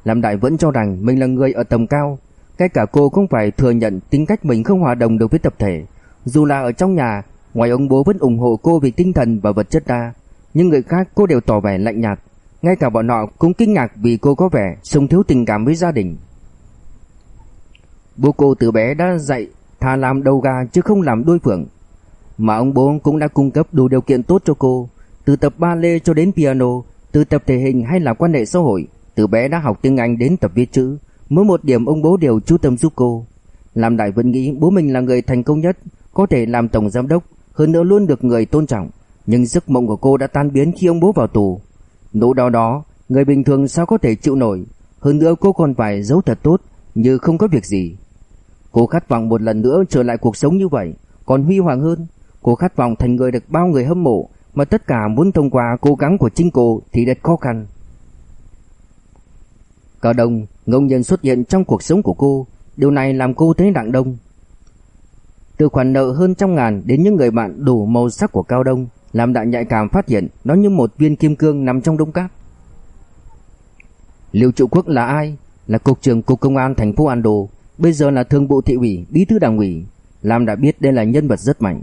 Lâm Đại vẫn cho rằng mình là người ở tầm cao, ngay cả cô cũng phải thừa nhận tính cách mình không hòa đồng được với tập thể. Dù là ở trong nhà, ngoài ông bố vẫn ủng hộ cô về tinh thần và vật chất ra, nhưng người khác cô đều tỏ vẻ lạnh nhạt. Ngay cả bọn họ cũng kinh ngạc vì cô có vẻ sống thiếu tình cảm với gia đình. Bố cô từ bé đã dạy thà làm đầu gà chứ không làm đuôi phượng. Mà ông bố cũng đã cung cấp đủ điều kiện tốt cho cô, từ tập ballet cho đến piano, từ tập thể hình hay là quan hệ xã hội, từ bé đã học tiếng Anh đến tập viết chữ, mỗi một điểm ông bố đều chú tâm giúp cô. Làm Đại vẫn nghĩ bố mình là người thành công nhất, có thể làm tổng giám đốc, hơn nữa luôn được người tôn trọng, nhưng giấc mộng của cô đã tan biến khi ông bố vào tù. Nỗi đau đó, người bình thường sao có thể chịu nổi, hơn nữa cô còn phải giấu thật tốt như không có việc gì. Cô khát vọng một lần nữa trở lại cuộc sống như vậy, còn huy hoàng hơn. Cô khát vọng thành người được bao người hâm mộ, mà tất cả muốn thông qua cố gắng của chính cô thì rất khó khăn. Cao Đông ngẫu nhiên xuất hiện trong cuộc sống của cô, điều này làm cô thấy nặng đông. Từ khoản nợ hơn trăm ngàn đến những người bạn đủ màu sắc của Cao Đông, làm đại nhạy cảm phát hiện nó như một viên kim cương nằm trong đống cát. Liệu trụ quốc là ai? Là cục trưởng cục công an thành phố Ando, bây giờ là thường bộ thị ủy, bí thư đảng ủy. Lam đã biết đây là nhân vật rất mạnh.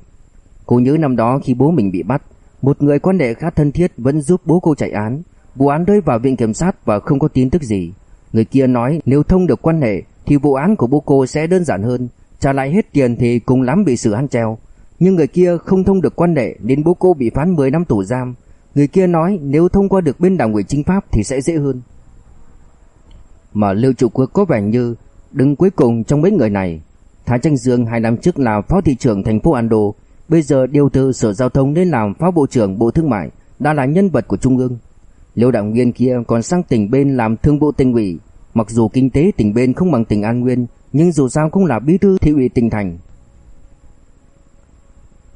Cô nhớ năm đó khi bố mình bị bắt, một người quan hệ khá thân thiết vẫn giúp bố cô chạy án. Vụ án rơi vào viện kiểm sát và không có tin tức gì. Người kia nói nếu thông được quan hệ thì vụ án của bố cô sẽ đơn giản hơn, trả lại hết tiền thì cùng lắm bị xử án treo. Nhưng người kia không thông được quan hệ nên bố cô bị phán 10 năm tù giam. Người kia nói nếu thông qua được bên đảng ủy chính pháp thì sẽ dễ hơn. Mà Lưu Trụ Quốc có vẻ như đứng cuối cùng trong mấy người này. Thái Tranh Dương hai năm trước là phó thị trưởng thành phố Ando, bây giờ điều từ Sở Giao thông nên làm phó bộ trưởng Bộ Thương mại, đã là nhân vật của Trung ương. Liêu đảng viên kia còn sang tỉnh bên làm thương bộ tỉnh ủy, mặc dù kinh tế tỉnh bên không bằng tỉnh An Nguyên, nhưng dù sao cũng là bí thư thị ủy tỉnh thành.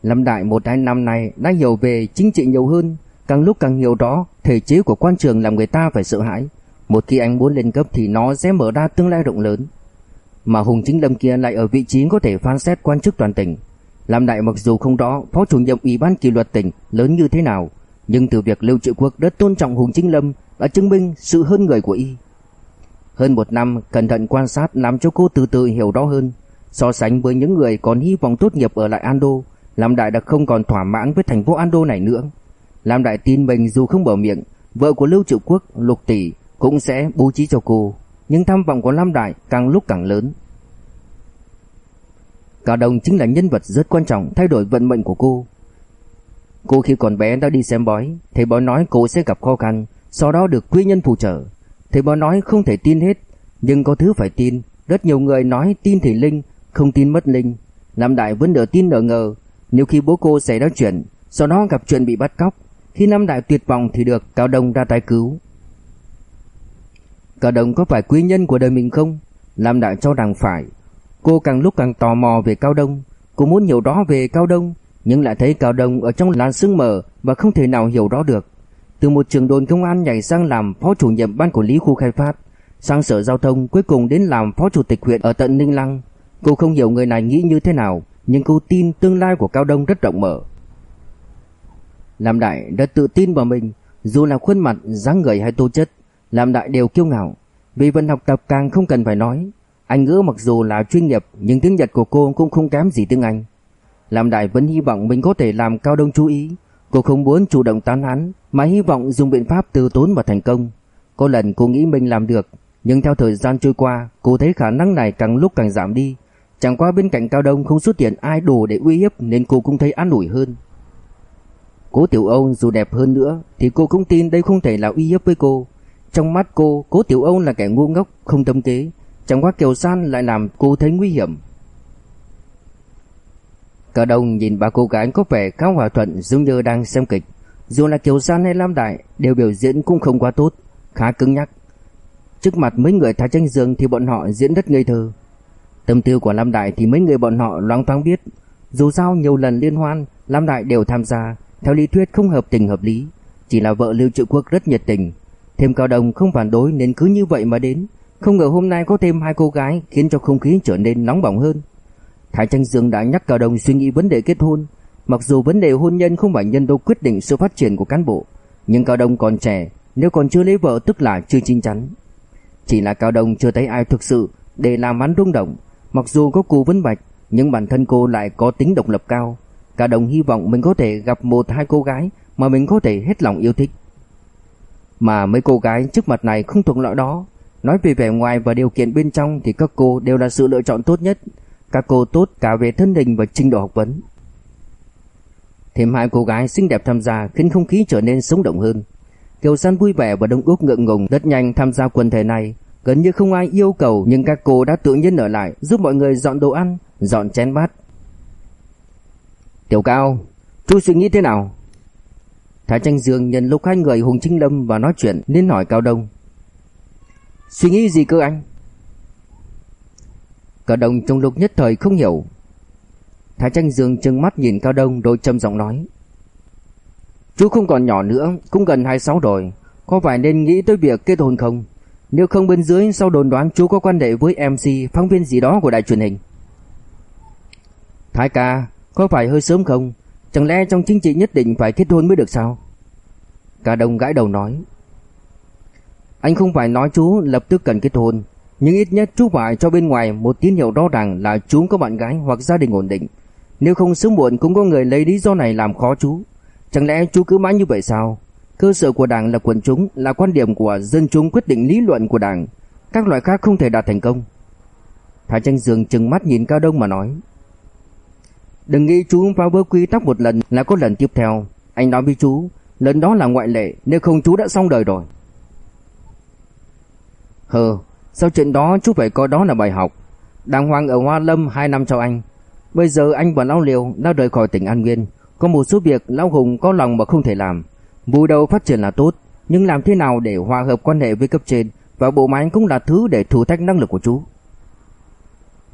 Lâm Đại một hai năm nay đã hiểu về chính trị nhiều hơn, càng lúc càng hiểu rõ thể chế của quan trường làm người ta phải sợ hãi. Một khi anh muốn lên cấp thì nó sẽ mở ra tương lai rộng lớn. Mà Hùng Chính Lâm kia lại ở vị trí có thể phán xét quan chức toàn tỉnh. Lâm Đại mặc dù không rõ phó chủ nhiệm ủy ban kỷ luật tỉnh lớn như thế nào, nhưng từ việc Lưu Triệu Quốc rất tôn trọng Hùng Chính Lâm đã chứng minh sự hơn người của y. Hơn một năm cẩn thận quan sát làm cho cô từ từ hiểu rõ hơn, so sánh với những người còn hy vọng tốt nghiệp ở lại Ando, Lam Đại đã không còn thỏa mãn với thành phố Ando này nữa. Lam Đại tin mình dù không mở miệng, vợ của Lưu Triệu Quốc, Lục Tỷ cũng sẽ bố trí cho cô, nhưng tham vọng của Lam Đại càng lúc càng lớn. Cao Đông chính là nhân vật rất quan trọng thay đổi vận mệnh của cô. Cô khi còn bé đã đi xem bói, thầy bói nói cô sẽ gặp khó khăn, sau đó được quý nhân phù trợ. Thầy bói nói không thể tin hết, nhưng có thứ phải tin. Rất nhiều người nói tin thì linh, không tin mất linh. Lam Đại vẫn đỡ tin nửa ngờ, nếu khi bố cô xảy ra chuyện, sau đó gặp chuyện bị bắt cóc, khi Lam Đại tuyệt vọng thì được Cao Đông ra tay cứu. Cao Đông có phải quý nhân của đời mình không? Lam Đại cho rằng phải. Cô càng lúc càng tò mò về Cao Đông, cô muốn hiểu rõ về Cao Đông, nhưng lại thấy Cao Đông ở trong làn sương mờ và không thể nào hiểu rõ được. Từ một trường đồn công an nhảy sang làm phó chủ nhiệm ban quản lý khu khai phát, sang sở giao thông cuối cùng đến làm phó chủ tịch huyện ở tận Ninh Lăng. Cô không hiểu người này nghĩ như thế nào, nhưng cô tin tương lai của Cao Đông rất rộng mở. Lam Đại đã tự tin vào mình, dù là khuôn mặt, dáng người hay tố chất, Lam Đại đều kiêu ngạo. Vì vận học tập càng không cần phải nói, anh ngữ mặc dù là chuyên nghiệp nhưng tiếng Nhật của cô cũng không kém gì tiếng Anh. Lam Đại vẫn hy vọng mình có thể làm Cao Đông chú ý, cô không muốn chủ động tán hắn, mà hy vọng dùng biện pháp từ tốn mà thành công. Có lần cô nghĩ mình làm được, nhưng theo thời gian trôi qua, cô thấy khả năng này càng lúc càng giảm đi. Chẳng qua bên cạnh Cao Đông không xuất hiện ai đồ để uy hiếp nên cô cũng thấy an ủi hơn. Cố Tiểu Âu dù đẹp hơn nữa thì cô cũng tin đây không thể là uy hiếp với cô. Trong mắt cô, Cố Tiểu Âu là kẻ ngu ngốc, không tâm kế, chẳng qua Kiều San lại làm cô thấy nguy hiểm. cao đồng nhìn ba cô gái có vẻ khá hòa thuận giống như đang xem kịch. Dù là Kiều San hay Lam Đại đều biểu diễn cũng không quá tốt, khá cứng nhắc. Trước mặt mấy người Thái Tranh Dương thì bọn họ diễn rất ngây thơ. Tâm tư của Lam Đại thì mấy người bọn họ loáng thoáng biết. Dù sao nhiều lần liên hoan, Lam Đại đều tham gia, theo lý thuyết không hợp tình hợp lý, chỉ là vợ Lưu Triệu Quốc rất nhiệt tình, thêm Cao Đồng không phản đối nên cứ như vậy mà đến, không ngờ hôm nay có thêm hai cô gái khiến cho không khí trở nên nóng bỏng hơn. Thái Tranh Dương đã nhắc Cao Đồng suy nghĩ vấn đề kết hôn, mặc dù vấn đề hôn nhân không phải nhân tố quyết định sự phát triển của cán bộ, nhưng Cao Đồng còn trẻ, nếu còn chưa lấy vợ tức là chưa chín chắn. Chỉ là Cao Đồng chưa thấy ai thực sự để làm hắn rung động, mặc dù có cô Vân Bạch, nhưng bản thân cô lại có tính độc lập cao, Cả đồng hy vọng mình có thể gặp một hai cô gái mà mình có thể hết lòng yêu thích. Mà mấy cô gái trước mặt này không thuộc loại đó. Nói về vẻ ngoài và điều kiện bên trong thì các cô đều là sự lựa chọn tốt nhất. Các cô tốt cả về thân hình và trình độ học vấn. Thêm hai cô gái xinh đẹp tham gia khiến không khí trở nên sống động hơn. Kiều San vui vẻ và Đông Úc ngượng ngùng rất nhanh tham gia quần thể này. Gần như không ai yêu cầu nhưng các cô đã tự nhiên ở lại giúp mọi người dọn đồ ăn, dọn chén bát, Tiểu Cao, chú suy nghĩ thế nào? Thái Tranh Dương nhận lúc hai người Hùng Trinh Lâm và nói chuyện nên hỏi Cao Đông. Suy nghĩ gì cơ anh? Cao Đông trong lúc nhất thời không hiểu. Thái Tranh Dương trừng mắt nhìn Cao Đông rồi trầm giọng nói. Chú không còn nhỏ nữa, cũng gần 26 rồi, có phải nên nghĩ tới việc kết hôn không? Nếu không bên dưới sau đồn đoán chú có quan hệ với MC, phóng viên gì đó của đài truyền hình. Thái ca, có phải hơi sớm không? Chẳng lẽ trong chính trị nhất định phải kết hôn mới được sao? Cả đồng gãi đầu nói. Anh không phải nói chú lập tức cần kết hôn, nhưng ít nhất chú phải cho bên ngoài một tín hiệu rõ ràng là chú có bạn gái hoặc gia đình ổn định. Nếu không sớm muộn cũng có người lấy lý do này làm khó chú. Chẳng lẽ chú cứ mãi như vậy sao? Cơ sở của đảng là quần chúng, là quan điểm của dân chúng quyết định lý luận của đảng. Các loại khác không thể đạt thành công. Thái Tranh Dương chừng mắt nhìn Cao Đông mà nói. Đừng nghĩ chú phá vỡ quy tắc một lần là có lần tiếp theo. Anh nói với chú, lần đó là ngoại lệ, nếu không chú đã xong đời rồi. Hừ, sau chuyện đó chú phải coi đó là bài học. Đàng hoàng ở Hoa Lâm 2 năm cho anh. Bây giờ anh và Lão Liều đã rời khỏi tỉnh An Nguyên. Có một số việc Lão Hùng có lòng mà không thể làm. Vui đầu phát triển là tốt, nhưng làm thế nào để hòa hợp quan hệ với cấp trên và bộ máy cũng là thứ để thử thách năng lực của chú.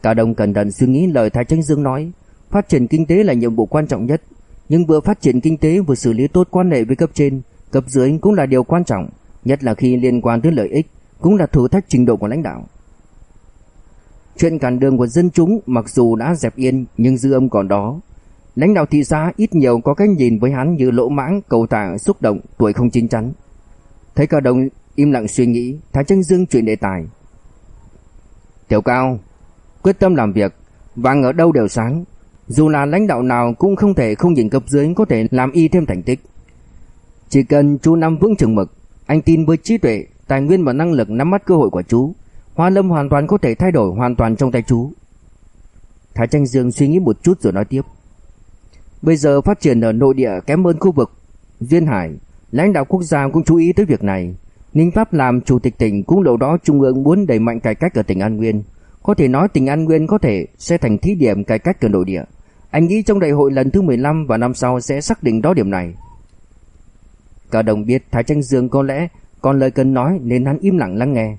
Cả đồng cẩn thận suy nghĩ lời Thái Tranh Dương nói, Phát triển kinh tế là nhiệm vụ quan trọng nhất, nhưng vừa phát triển kinh tế vừa xử lý tốt quan hệ với cấp trên, cấp dưới cũng là điều quan trọng, nhất là khi liên quan tới lợi ích, cũng là thử thách trình độ của lãnh đạo. Chuyện cản đường của dân chúng mặc dù đã dẹp yên nhưng dư âm còn đó. Lãnh đạo thị xã ít nhiều có cách nhìn với hắn như lỗ mãng, cầu tạ xúc động, tuổi không chín chắn. Thấy cao đồng im lặng suy nghĩ, Thái Tranh Dương chuyển đề tài. Tiểu cao, quyết tâm làm việc, vàng ở đâu đều sáng, Dù là lãnh đạo nào cũng không thể không nhìn cấp dưới có thể làm y thêm thành tích. Chỉ cần chú năm vững chừng mực, anh tin với trí tuệ, tài nguyên và năng lực nắm bắt cơ hội của chú, Hoa Lâm hoàn toàn có thể thay đổi hoàn toàn trong tay chú. Thái Tranh Dương suy nghĩ một chút rồi nói tiếp. Bây giờ phát triển ở nội địa kém hơn khu vực Duyên Hải, lãnh đạo quốc gia cũng chú ý tới việc này. Ninh Pháp làm chủ tịch tỉnh cũng lâu đó Trung ương muốn đẩy mạnh cải cách ở tỉnh An Nguyên. Có thể nói tỉnh An Nguyên có thể sẽ thành thí điểm cải cách ở nội địa. Anh nghĩ trong đại hội lần thứ 15 và năm sau sẽ xác định đó điểm này. Cả đồng biết Thái Tranh Dương có lẽ còn lời cần nói nên hắn im lặng lắng nghe.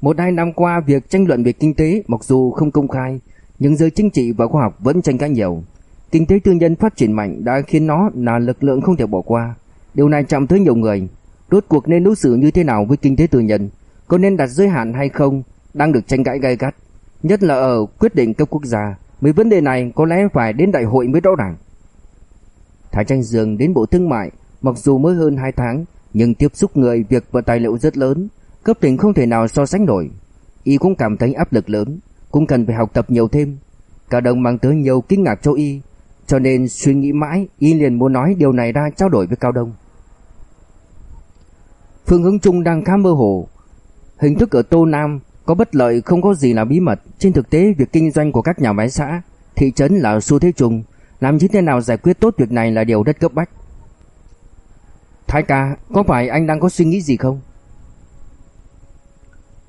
Một hai năm qua việc tranh luận về kinh tế mặc dù không công khai nhưng giới chính trị và khoa học vẫn tranh cãi nhiều. Kinh tế tư nhân phát triển mạnh đã khiến nó là lực lượng không thể bỏ qua. Điều này chạm tới nhiều người. Rốt cuộc nên đối xử như thế nào với kinh tế tư nhân? Có nên đặt giới hạn hay không? Đang được tranh cãi gay gắt. Nhất là ở quyết định cấp quốc gia. Mấy vấn đề này có lẽ phải đến đại hội mới rõ ràng. Thái Tranh Dương đến Bộ Thương mại, mặc dù mới hơn 2 tháng, nhưng tiếp xúc người, việc và tài liệu rất lớn, cấp tỉnh không thể nào so sánh nổi. Y cũng cảm thấy áp lực lớn, cũng cần phải học tập nhiều thêm. Cả đồng mang tới nhiều kinh ngạc cho Y, cho nên suy nghĩ mãi, Y liền muốn nói điều này ra trao đổi với Cao Đông. Phương hướng chung đang khá mơ hồ. Hình thức ở Tô Nam có bất lợi không có gì là bí mật, trên thực tế việc kinh doanh của các nhà máy xã, thị trấn là xu thế chung, làm như thế nào giải quyết tốt việc này là điều rất cấp bách. Thái ca, có phải anh đang có suy nghĩ gì không?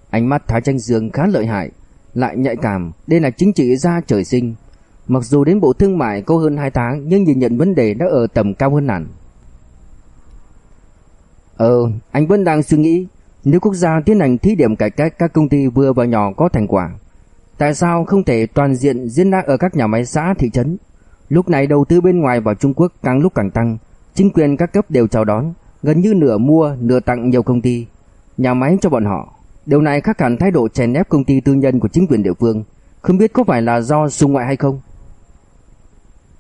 Ánh mắt Thái Tranh Dương khá lợi hại, lại nhạy cảm, đây là chính trị gia trời sinh. Mặc dù đến Bộ Thương mại có hơn 2 tháng nhưng nhìn nhận vấn đề đã ở tầm cao hơn hẳn. Ờ, anh vẫn đang suy nghĩ, nếu quốc gia tiến hành thí điểm cải cách các công ty vừa và nhỏ có thành quả, tại sao không thể toàn diện diễn ra ở các nhà máy xã thị trấn? Lúc này đầu tư bên ngoài vào Trung Quốc càng lúc càng tăng, chính quyền các cấp đều chào đón, gần như nửa mua nửa tặng nhiều công ty, nhà máy cho bọn họ. Điều này khác hẳn thái độ chèn ép công ty tư nhân của chính quyền địa phương, không biết có phải là do xung ngoại hay không.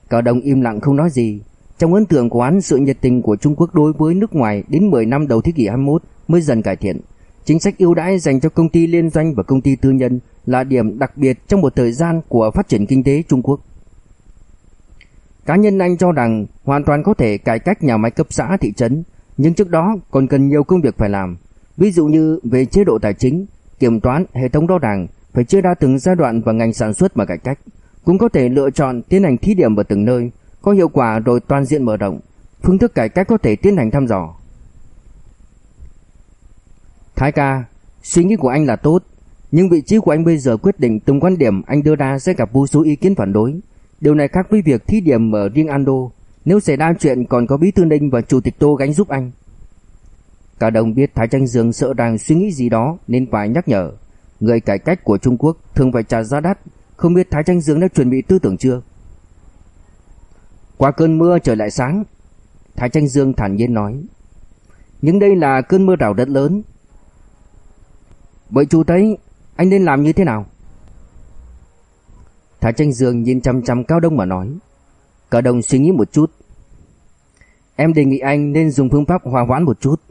Cao Đông im lặng không nói gì, trong ấn tượng của hắn sự nhiệt tình của Trung Quốc đối với nước ngoài đến 10 năm đầu thế kỷ 21 mới dần cải thiện. Chính sách ưu đãi dành cho công ty liên doanh và công ty tư nhân là điểm đặc biệt trong một thời gian của phát triển kinh tế Trung Quốc. Cá nhân anh cho rằng hoàn toàn có thể cải cách nhà máy cấp xã thị trấn, nhưng trước đó còn cần nhiều công việc phải làm. Ví dụ như về chế độ tài chính, kiểm toán, hệ thống đo đạc phải chia ra từng giai đoạn và ngành sản xuất mà cải cách. Cũng có thể lựa chọn tiến hành thí điểm ở từng nơi, có hiệu quả rồi toàn diện mở rộng. Phương thức cải cách có thể tiến hành thăm dò. Thái ca, suy nghĩ của anh là tốt, nhưng vị trí của anh bây giờ quyết định từng quan điểm anh đưa ra sẽ gặp vô số ý kiến phản đối. Điều này khác với việc thí điểm ở riêng Ando. Nếu xảy ra chuyện còn có Bí Thư Ninh và Chủ tịch Tô gánh giúp anh. Cả đồng biết Thái Tranh Dương sợ rằng suy nghĩ gì đó nên phải nhắc nhở. Người cải cách của Trung Quốc thường phải trả giá đắt. Không biết Thái Tranh Dương đã chuẩn bị tư tưởng chưa? Qua cơn mưa trời lại sáng. Thái Tranh Dương thản nhiên nói. Nhưng đây là cơn mưa rào đất lớn. Vậy chú thấy anh nên làm như thế nào? Thái Tranh Dương nhìn chăm chăm Cao Đông mà nói. Cao Đông suy nghĩ một chút. Em đề nghị anh nên dùng phương pháp hòa hoãn một chút.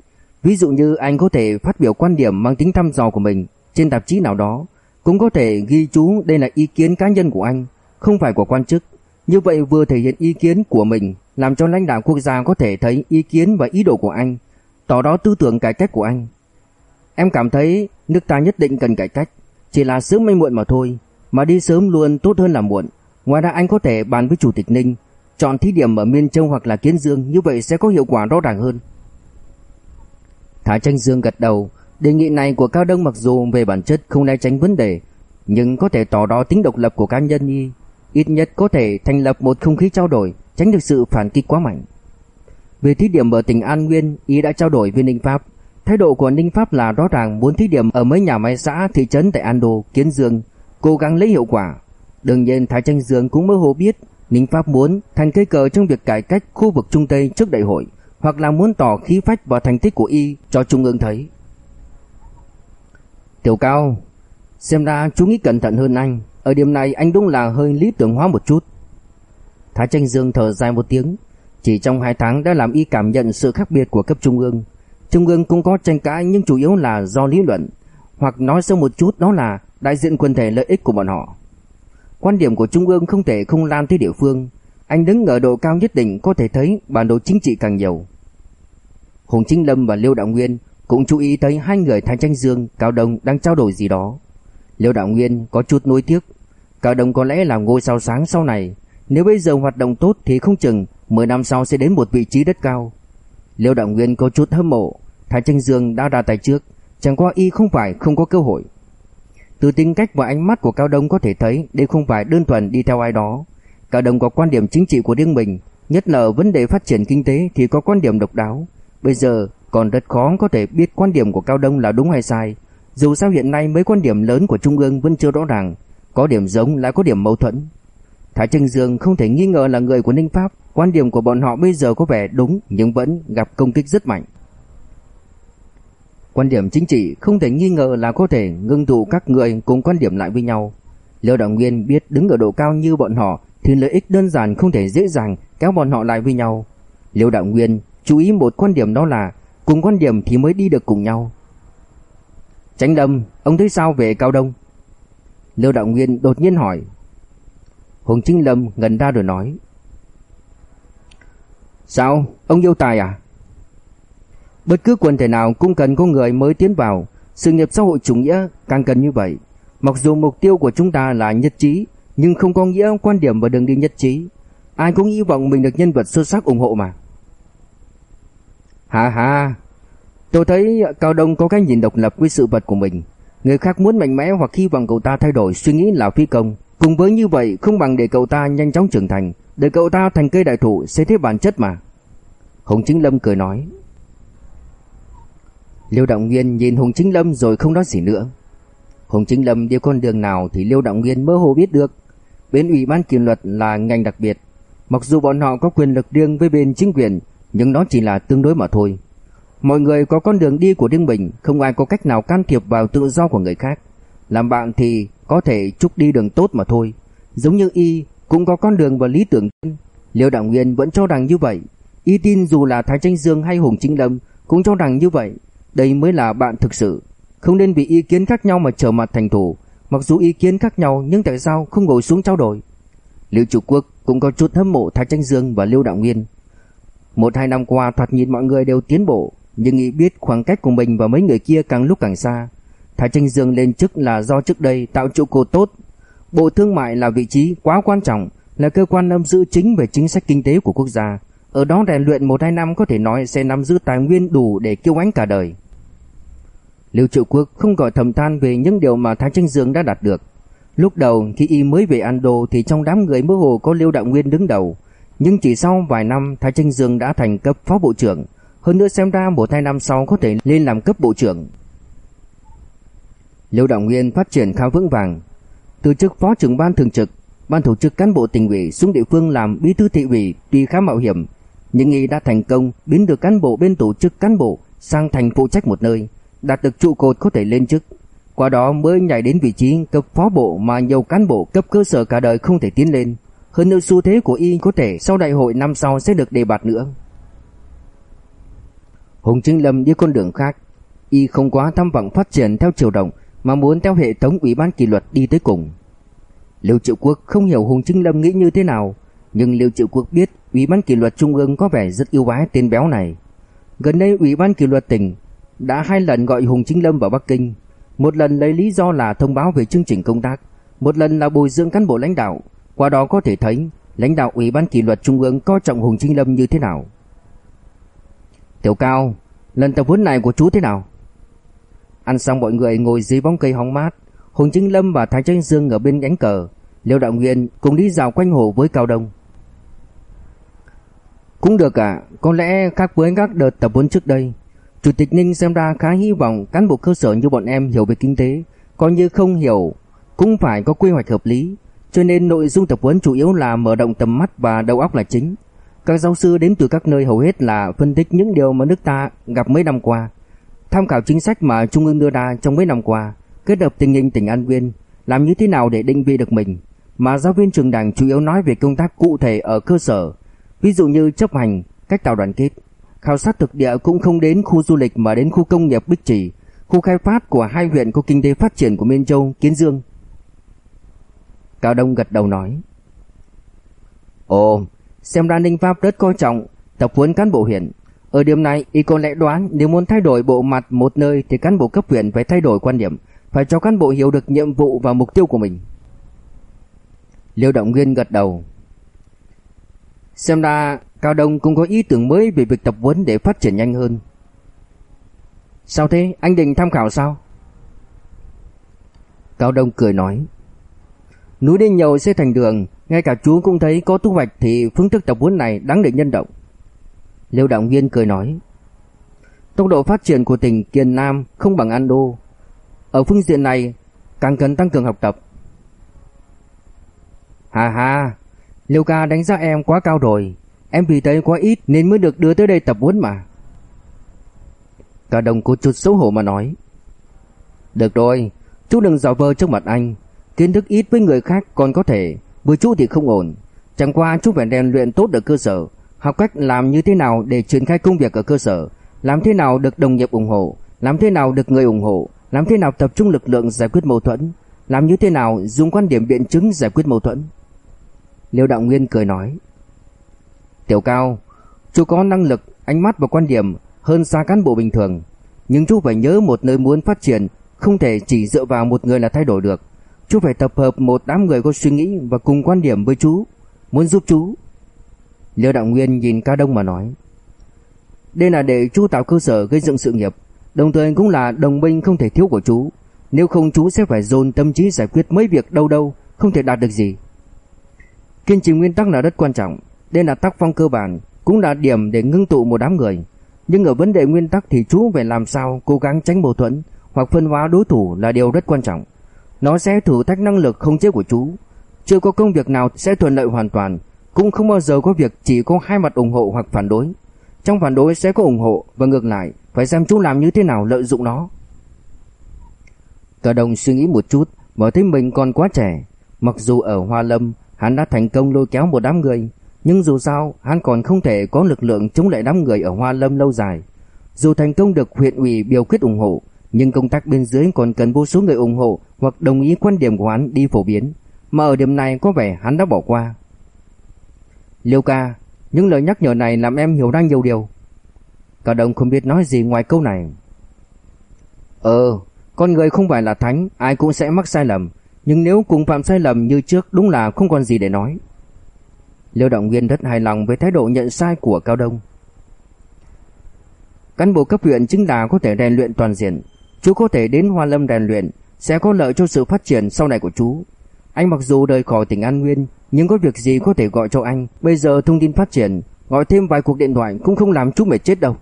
Ví dụ như anh có thể phát biểu quan điểm mang tính thăm dò của mình trên tạp chí nào đó, cũng có thể ghi chú đây là ý kiến cá nhân của anh, không phải của quan chức. Như vậy vừa thể hiện ý kiến của mình, làm cho lãnh đạo quốc gia có thể thấy ý kiến và ý đồ của anh, tỏ đó tư tưởng cải cách của anh. Em cảm thấy nước ta nhất định cần cải cách, chỉ là sớm hay muộn mà thôi, mà đi sớm luôn tốt hơn là muộn. Ngoài ra anh có thể bàn với Chủ tịch Ninh, chọn thí điểm ở Miên Châu hoặc là Kiến Dương, như vậy sẽ có hiệu quả rõ ràng hơn. Thái Tranh Dương gật đầu, đề nghị này của Cao Đông mặc dù về bản chất không né tránh vấn đề, nhưng có thể tỏ rõ tính độc lập của cá nhân y, ít nhất có thể thành lập một không khí trao đổi, tránh được sự phản kích quá mạnh. Về thí điểm ở tỉnh An Nguyên, y đã trao đổi với Ninh Pháp. Thái độ của Ninh Pháp là rõ ràng muốn thí điểm ở mấy nhà máy xã thị trấn tại An Đô, Kiến Dương, cố gắng lấy hiệu quả. Đương nhiên Thái Tranh Dương cũng mơ hồ biết Ninh Pháp muốn thành cây cờ trong việc cải cách khu vực Trung Tây trước đại hội hoặc là muốn tỏ khí phách và thành tích của y cho Trung ương thấy. Tiểu Cao, xem ra chú nghĩ cẩn thận hơn anh, ở điểm này anh đúng là hơi lý tưởng hóa một chút. Thái Tranh Dương thở dài một tiếng, chỉ trong hai tháng đã làm y cảm nhận sự khác biệt của cấp Trung ương. Trung ương cũng có tranh cãi nhưng chủ yếu là do lý luận, hoặc nói sâu một chút đó là đại diện quần thể lợi ích của bọn họ. quan điểm của Trung ương không thể không lan tới địa phương. Anh đứng ở độ cao nhất định có thể thấy bản đồ chính trị càng nhiều. Hùng Chính Lâm và Liêu Đạo Nguyên cũng chú ý thấy hai người Thái Tranh Dương, Cao Đông đang trao đổi gì đó. Liêu Đạo Nguyên có chút nuối tiếc, Cao Đông có lẽ là ngôi sao sáng sau này, nếu bây giờ hoạt động tốt thì không chừng 10 năm sau sẽ đến một vị trí đất cao. Liêu Đạo Nguyên có chút hâm mộ, Thái Tranh Dương đã ra tay trước, chẳng qua y không phải không có cơ hội. Từ tính cách và ánh mắt của Cao Đông có thể thấy đây không phải đơn thuần đi theo ai đó. Cao Đông có quan điểm chính trị của riêng mình, nhất là ở vấn đề phát triển kinh tế thì có quan điểm độc đáo. Bây giờ còn rất khó có thể biết quan điểm của Cao Đông là đúng hay sai. Dù sao hiện nay mấy quan điểm lớn của Trung ương vẫn chưa rõ ràng, có điểm giống lại có điểm mâu thuẫn. Thái Trưng Dương không thể nghi ngờ là người của Ninh Pháp, quan điểm của bọn họ bây giờ có vẻ đúng nhưng vẫn gặp công kích rất mạnh. Quan điểm chính trị không thể nghi ngờ là có thể ngưng tụ các người cùng quan điểm lại với nhau. Liêu Đạo Nguyên biết đứng ở độ cao như bọn họ thì lợi ích đơn giản không thể dễ dàng kéo bọn họ lại với nhau. Liêu Đạo Nguyên chú ý một quan điểm đó là cùng quan điểm thì mới đi được cùng nhau. Tránh Lâm, ông thấy sao về Cao Đông? Lưu Đạo Nguyên đột nhiên hỏi. Hùng Trinh Lâm ngần ra rồi nói. Sao, ông yêu tài à? Bất cứ quần thể nào cũng cần có người mới tiến vào, sự nghiệp xã hội chủ nghĩa càng cần như vậy. Mặc dù mục tiêu của chúng ta là nhất trí, nhưng không có nghĩa quan điểm và đường đi nhất trí. Ai cũng hy vọng mình được nhân vật xuất sắc ủng hộ mà. Hà hà, tôi thấy Cao Đông có cái nhìn độc lập với sự vật của mình. Người khác muốn mạnh mẽ hoặc hy vọng cậu ta thay đổi suy nghĩ là phi công. Cùng với như vậy không bằng để cậu ta nhanh chóng trưởng thành, để cậu ta thành cây đại thụ sẽ thấy bản chất mà. Hùng Chính Lâm cười nói. Liêu Động Nguyên nhìn Hùng Chính Lâm rồi không nói gì nữa. Hùng Chính Lâm đi con đường nào thì Liêu Động Nguyên mơ hồ biết được. Bên ủy ban kỷ luật là ngành đặc biệt, mặc dù bọn họ có quyền lực riêng với bên chính quyền, nhưng đó chỉ là tương đối mà thôi. Mọi người có con đường đi của riêng mình, không ai có cách nào can thiệp vào tự do của người khác. Làm bạn thì có thể chúc đi đường tốt mà thôi. Giống như y cũng có con đường và lý tưởng. Liêu Đạo Nguyên vẫn cho rằng như vậy. Y tin dù là Thái Tranh Dương hay Hùng Chính Lâm cũng cho rằng như vậy. Đây mới là bạn thực sự. Không nên vì ý kiến khác nhau mà trở mặt thành thủ. Mặc dù ý kiến khác nhau nhưng tại sao không ngồi xuống trao đổi. Liêu Chủ Quốc cũng có chút hâm mộ Thái Tranh Dương và Liêu Đạo Nguyên. Một hai năm qua thoạt nhìn mọi người đều tiến bộ, nhưng nghĩ biết khoảng cách của mình và mấy người kia càng lúc càng xa. Thái Tranh Dương lên chức là do trước đây tạo trụ cột tốt. Bộ Thương mại là vị trí quá quan trọng, là cơ quan nắm giữ chính về chính sách kinh tế của quốc gia. Ở đó rèn luyện một hai năm có thể nói sẽ nắm giữ tài nguyên đủ để kêu ánh cả đời. Lưu triệu Quốc không gọi thầm than về những điều mà Thái Tranh Dương đã đạt được. Lúc đầu khi y mới về Ando thì trong đám người mơ hồ có Lưu Đạo Nguyên đứng đầu. Nhưng chỉ sau vài năm Thái Tranh Dương đã thành cấp phó bộ trưởng. Hơn nữa xem ra một hai năm sau có thể lên làm cấp bộ trưởng. Liêu Đạo Nguyên phát triển khá vững vàng. Từ chức phó trưởng ban thường trực, ban tổ chức cán bộ tỉnh ủy xuống địa phương làm bí thư thị ủy tuy khá mạo hiểm, nhưng y đã thành công biến được cán bộ bên tổ chức cán bộ sang thành phụ trách một nơi, đạt được trụ cột có thể lên chức. Qua đó mới nhảy đến vị trí cấp phó bộ mà nhiều cán bộ cấp cơ sở cả đời không thể tiến lên. Hơn nữa xu thế của y có thể sau đại hội năm sau sẽ được đề bạt nữa. Hùng Trinh Lâm đi con đường khác, y không quá tham vọng phát triển theo chiều động mà muốn theo hệ thống ủy ban kỷ luật đi tới cùng. Lưu Triệu Quốc không hiểu Hùng Trinh Lâm nghĩ như thế nào, nhưng Lưu Triệu Quốc biết ủy ban kỷ luật trung ương có vẻ rất yêu ái tên béo này. Gần đây ủy ban kỷ luật tỉnh đã hai lần gọi Hùng Trinh Lâm vào Bắc Kinh, một lần lấy lý do là thông báo về chương trình công tác, một lần là bồi dưỡng cán bộ lãnh đạo, qua đó có thể thấy lãnh đạo ủy ban kỷ luật trung ương coi trọng Hùng Trinh Lâm như thế nào. Tiểu Cao, lần tập huấn này của chú thế nào? Ăn xong mọi người ngồi dưới bóng cây hóng mát, Hùng Trinh Lâm và Thái Tranh Dương ở bên cánh cờ, Liêu Đạo Nguyên cùng đi dạo quanh hồ với Cao Đông. Cũng được à, có lẽ khác với các đợt tập huấn trước đây. Chủ tịch Ninh xem ra khá hy vọng cán bộ cơ sở như bọn em hiểu về kinh tế, coi như không hiểu cũng phải có quy hoạch hợp lý, cho nên nội dung tập huấn chủ yếu là mở rộng tầm mắt và đầu óc là chính. Các giáo sư đến từ các nơi hầu hết là phân tích những điều mà nước ta gặp mấy năm qua, tham khảo chính sách mà Trung ương đưa ra trong mấy năm qua, kết hợp tình hình tỉnh An Viên, làm như thế nào để định vị được mình. Mà giáo viên trường đảng chủ yếu nói về công tác cụ thể ở cơ sở, ví dụ như chấp hành, cách tạo đoàn kết. Khảo sát thực địa cũng không đến khu du lịch mà đến khu công nghiệp Bích Trì, khu khai phát của hai huyện có kinh tế phát triển của Miên Châu, Kiến Dương. Cao Đông gật đầu nói. Ồ, xem ra Ninh Pháp rất coi trọng tập huấn cán bộ huyện. Ở điểm này, y có lẽ đoán nếu muốn thay đổi bộ mặt một nơi thì cán bộ cấp huyện phải thay đổi quan điểm, phải cho cán bộ hiểu được nhiệm vụ và mục tiêu của mình. Liêu Động Nguyên gật đầu. Xem ra Cao Đông cũng có ý tưởng mới về việc tập huấn để phát triển nhanh hơn. Sao thế? Anh định tham khảo sao? Cao Đông cười nói. Núi lên nhiều sẽ thành đường, ngay cả chú cũng thấy có thu hoạch thì phương thức tập huấn này đáng để nhân động. Liêu Động Viên cười nói. Tốc độ phát triển của tỉnh Kiên Nam không bằng Ando. Ở phương diện này càng cần tăng cường học tập. Hà hà, Liêu ca đánh giá em quá cao rồi. Em vì thấy quá ít nên mới được đưa tới đây tập huấn mà. Cả đồng cô chút xấu hổ mà nói. Được rồi, chú đừng dò vơ trước mặt anh. Kiến thức ít với người khác còn có thể, với chú thì không ổn. Chẳng qua chú phải rèn luyện tốt ở cơ sở, học cách làm như thế nào để triển khai công việc ở cơ sở, làm thế nào được đồng nghiệp ủng hộ, làm thế nào được người ủng hộ, làm thế nào tập trung lực lượng giải quyết mâu thuẫn, làm như thế nào dùng quan điểm biện chứng giải quyết mâu thuẫn. Liêu Đạo Nguyên cười nói. Tiểu Cao, chú có năng lực, ánh mắt và quan điểm hơn xa cán bộ bình thường. Nhưng chú phải nhớ một nơi muốn phát triển không thể chỉ dựa vào một người là thay đổi được. Chú phải tập hợp một đám người có suy nghĩ và cùng quan điểm với chú, muốn giúp chú. Liêu Đạo Nguyên nhìn Cao Đông mà nói. Đây là để chú tạo cơ sở gây dựng sự nghiệp, đồng thời cũng là đồng minh không thể thiếu của chú. Nếu không chú sẽ phải dồn tâm trí giải quyết mấy việc đâu đâu, không thể đạt được gì. Kiên trì nguyên tắc là rất quan trọng, đây là tác phong cơ bản, cũng là điểm để ngưng tụ một đám người. Nhưng ở vấn đề nguyên tắc thì chú phải làm sao cố gắng tránh mâu thuẫn hoặc phân hóa đối thủ là điều rất quan trọng. Nó sẽ thử thách năng lực không chế của chú. Chưa có công việc nào sẽ thuận lợi hoàn toàn, cũng không bao giờ có việc chỉ có hai mặt ủng hộ hoặc phản đối. Trong phản đối sẽ có ủng hộ và ngược lại, phải xem chú làm như thế nào lợi dụng nó. Cả đồng suy nghĩ một chút, mở thấy mình còn quá trẻ. Mặc dù ở Hoa Lâm, hắn đã thành công lôi kéo một đám người, nhưng dù sao, hắn còn không thể có lực lượng chống lại đám người ở Hoa Lâm lâu dài. Dù thành công được huyện ủy biểu quyết ủng hộ, nhưng công tác bên dưới còn cần vô số người ủng hộ hoặc đồng ý quan điểm của hắn đi phổ biến, mà ở điểm này có vẻ hắn đã bỏ qua. Liêu ca, những lời nhắc nhở này làm em hiểu ra nhiều điều. Cả đồng không biết nói gì ngoài câu này. Ờ, con người không phải là thánh, ai cũng sẽ mắc sai lầm, nhưng nếu cùng phạm sai lầm như trước đúng là không còn gì để nói. Liêu Động Nguyên rất hài lòng với thái độ nhận sai của Cao Đông. Cán bộ cấp huyện chính là có thể rèn luyện toàn diện, chú có thể đến Hoa Lâm rèn luyện, sẽ có lợi cho sự phát triển sau này của chú. Anh mặc dù rời khỏi tỉnh An Nguyên, nhưng có việc gì có thể gọi cho anh. Bây giờ thông tin phát triển, gọi thêm vài cuộc điện thoại cũng không làm chú mệt chết đâu.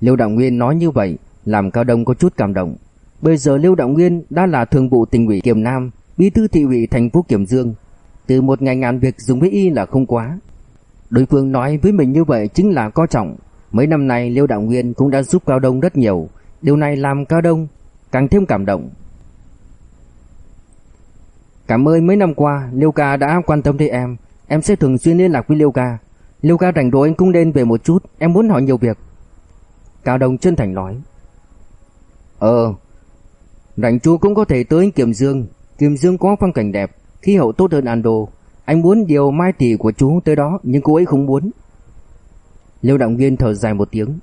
Liêu Đạo Nguyên nói như vậy, làm Cao Đông có chút cảm động. Bây giờ Liêu Đạo Nguyên đã là thường vụ tỉnh ủy Kiềm Nam, bí thư thị ủy thành phố Kiềm Dương. Từ một ngày ngàn việc dùng với y là không quá. Đối phương nói với mình như vậy chính là coi trọng. Mấy năm nay Liêu Đạo Nguyên cũng đã giúp Cao Đông rất nhiều. Điều này làm Cao Đông, càng thêm cảm động. Cảm ơn mấy năm qua, Liêu ca đã quan tâm tới em. Em sẽ thường xuyên liên lạc với Liêu ca. Liêu ca rảnh rỗi cũng nên về một chút, Em muốn hỏi nhiều việc. Cao Đông chân thành nói. Ờ Rảnh chú cũng có thể tới Kiềm Dương. Kiềm Dương có phong cảnh đẹp, Khí hậu tốt hơn Ando Anh muốn điều mai tỷ của chú tới đó, Nhưng cô ấy không muốn. Liêu động viên thở dài một tiếng.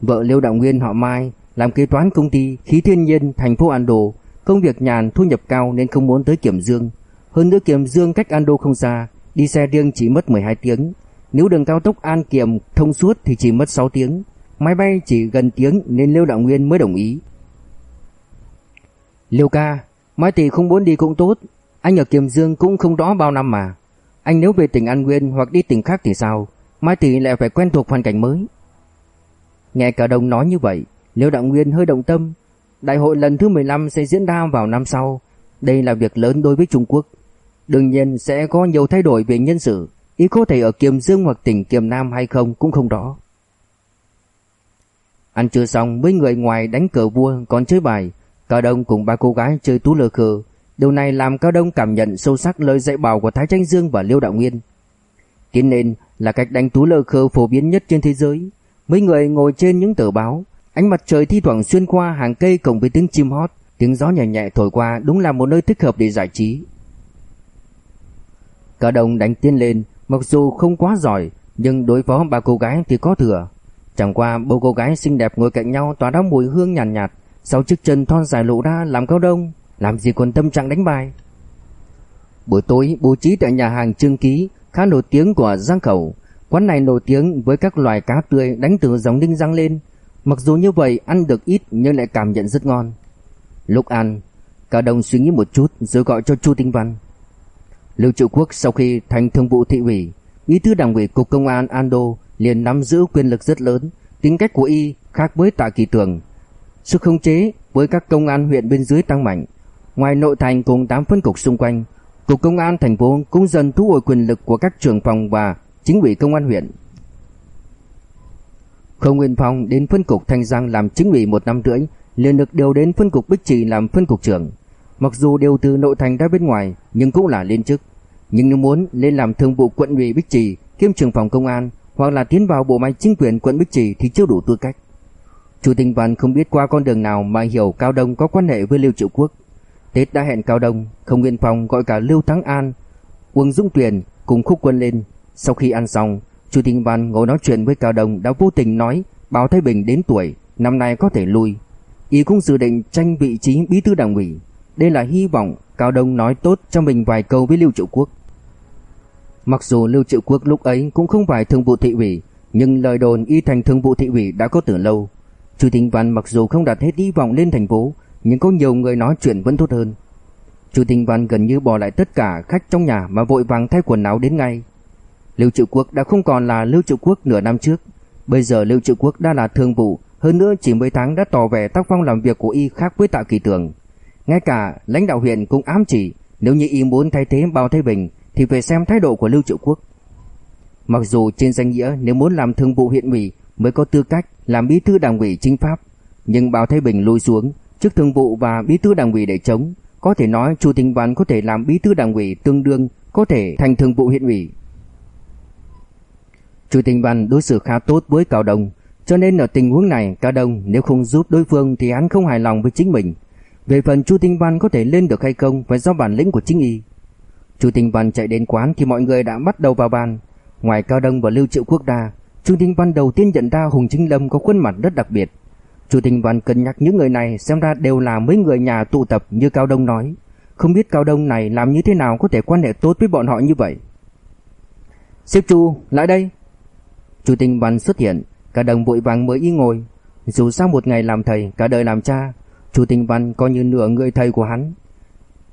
Vợ Liêu Đạo Nguyên họ Mai Làm kế toán công ty khí thiên nhiên thành phố Ando Công việc nhàn thu nhập cao nên không muốn tới Kiểm Dương. Hơn nữa Kiểm Dương cách Ando không xa, đi xe riêng chỉ mất 12 tiếng. Nếu đường cao tốc An Kiểm thông suốt thì chỉ mất 6 tiếng. Máy bay chỉ gần tiếng nên Liêu Đạo Nguyên mới đồng ý. Liêu ca, Mai tỷ không muốn đi cũng tốt. Anh ở Kiểm Dương cũng không đó bao năm mà. Anh nếu về tỉnh An Nguyên hoặc đi tỉnh khác thì sao? Mai tỷ lại phải quen thuộc hoàn cảnh mới. Nghe cả đồng nói như vậy, Liêu Đạo Nguyên hơi động tâm, Đại hội lần thứ 15 sẽ diễn ra vào năm sau. Đây là việc lớn đối với Trung Quốc. Đương nhiên sẽ có nhiều thay đổi về nhân sự, ý có thể ở Kiềm Dương hoặc tỉnh Kiềm Nam hay không cũng không rõ. Ăn trưa xong mấy người ngoài đánh cờ vua còn chơi bài, Cao Đông cùng ba cô gái chơi tú lơ khờ. Điều này làm Cao Đông cảm nhận sâu sắc lời dạy bảo của Thái Tranh Dương và Liêu Đạo Nguyên. Tiến nên là cách đánh tú lơ khờ phổ biến nhất trên thế giới. Mấy người ngồi trên những tờ báo, Ánh mặt trời thi thoảng xuyên qua hàng cây cộng với tiếng chim hót, Tiếng gió nhẹ nhẹ thổi qua đúng là một nơi thích hợp để giải trí. Cả đồng đánh tiên lên, mặc dù không quá giỏi, nhưng đối phó ba cô gái thì có thừa. Chẳng qua bố cô gái xinh đẹp ngồi cạnh nhau tỏa ra mùi hương nhàn nhạt, nhạt, sau chiếc chân thon dài lộ ra làm cao đông, làm gì còn tâm trạng đánh bài. Buổi tối bố trí tại nhà hàng Trương Ký khá nổi tiếng của Giang Khẩu. Quán này nổi tiếng với các loài cá tươi đánh từ dòng đinh răng lên. Mặc dù như vậy ăn được ít nhưng lại cảm nhận rất ngon. Lúc ăn, cả đồng suy nghĩ một chút rồi gọi cho Chu Tinh Văn. Lưu Trụ Quốc sau khi thành thương vụ thị ủy, bí thư đảng ủy cục công an Ando liền nắm giữ quyền lực rất lớn, tính cách của y khác với Tạ Kỳ Tường. Sức khống chế với các công an huyện bên dưới tăng mạnh, ngoài nội thành cùng tám phân cục xung quanh, cục công an thành phố cũng dần thu hồi quyền lực của các trưởng phòng và chính ủy công an huyện. Khương Nguyên Phong đến phân cục Thanh Giang làm chính ủy một năm rưỡi, liền được điều đến phân cục Bích Trì làm phân cục trưởng. Mặc dù đều từ nội thành ra bên ngoài, nhưng cũng là lên chức. Nhưng nếu muốn lên làm thường vụ quận ủy Bích Trì, kiêm trưởng phòng công an hoặc là tiến vào bộ máy chính quyền quận Bích Trì thì chưa đủ tư cách. Chủ tịch Văn không biết qua con đường nào mà hiểu Cao Đông có quan hệ với Lưu Triệu Quốc. Tết đã hẹn Cao Đông, không Nguyên Phong gọi cả Lưu Thắng An, Uông Dung Tuyền cùng khúc quân lên. Sau khi ăn xong, chu tịch Văn ngồi nói chuyện với Cao Đông đã vô tình nói Bảo Thái Bình đến tuổi, năm nay có thể lui. Y cũng dự định tranh vị trí bí thư đảng ủy. Đây là hy vọng Cao Đông nói tốt cho mình vài câu với Lưu Triệu Quốc. Mặc dù Lưu Triệu Quốc lúc ấy cũng không phải thường vụ thị ủy, nhưng lời đồn y thành thường vụ thị ủy đã có từ lâu. chu tịch Văn mặc dù không đặt hết hy vọng lên thành phố, nhưng có nhiều người nói chuyện vẫn tốt hơn. chu tịch Văn gần như bỏ lại tất cả khách trong nhà mà vội vàng thay quần áo đến ngay. Lưu Triệu Quốc đã không còn là Lưu Triệu Quốc nửa năm trước, bây giờ Lưu Triệu Quốc đã là thương vụ, hơn nữa chỉ mấy tháng đã tỏ vẻ tác phong làm việc của y khác với Tạ Kỳ Tường. Ngay cả lãnh đạo huyện cũng ám chỉ, nếu như y muốn thay thế Bao Thái Bình thì phải xem thái độ của Lưu Triệu Quốc. Mặc dù trên danh nghĩa nếu muốn làm thương vụ huyện ủy mới có tư cách làm bí thư đảng ủy chính pháp, nhưng Bao Thái Bình lùi xuống, chức thương vụ và bí thư đảng ủy để chống, có thể nói Chu Tinh Văn có thể làm bí thư đảng ủy tương đương có thể thành thường vụ huyện ủy. Chu Tinh Văn đối xử khá tốt với Cao Đông, cho nên ở tình huống này Cao Đông nếu không giúp đối phương thì hắn không hài lòng với chính mình. Về phần Chu Tinh Văn có thể lên được hay không phải do bản lĩnh của chính y. Chu Tinh Văn chạy đến quán thì mọi người đã bắt đầu vào bàn. Ngoài Cao Đông và Lưu Triệu Quốc đa, Chu Tinh Văn đầu tiên nhận ra Hùng Chính Lâm có khuôn mặt rất đặc biệt. Chu Tinh Văn cân nhắc những người này xem ra đều là mấy người nhà tụ tập như Cao Đông nói. Không biết Cao Đông này làm như thế nào có thể quan hệ tốt với bọn họ như vậy. Sếp Chu, lại đây. Chu tình Văn xuất hiện, cả đồng vội vàng mới y ngồi. Dù sao một ngày làm thầy, cả đời làm cha, Chu Tinh Văn coi như nửa người thầy của hắn.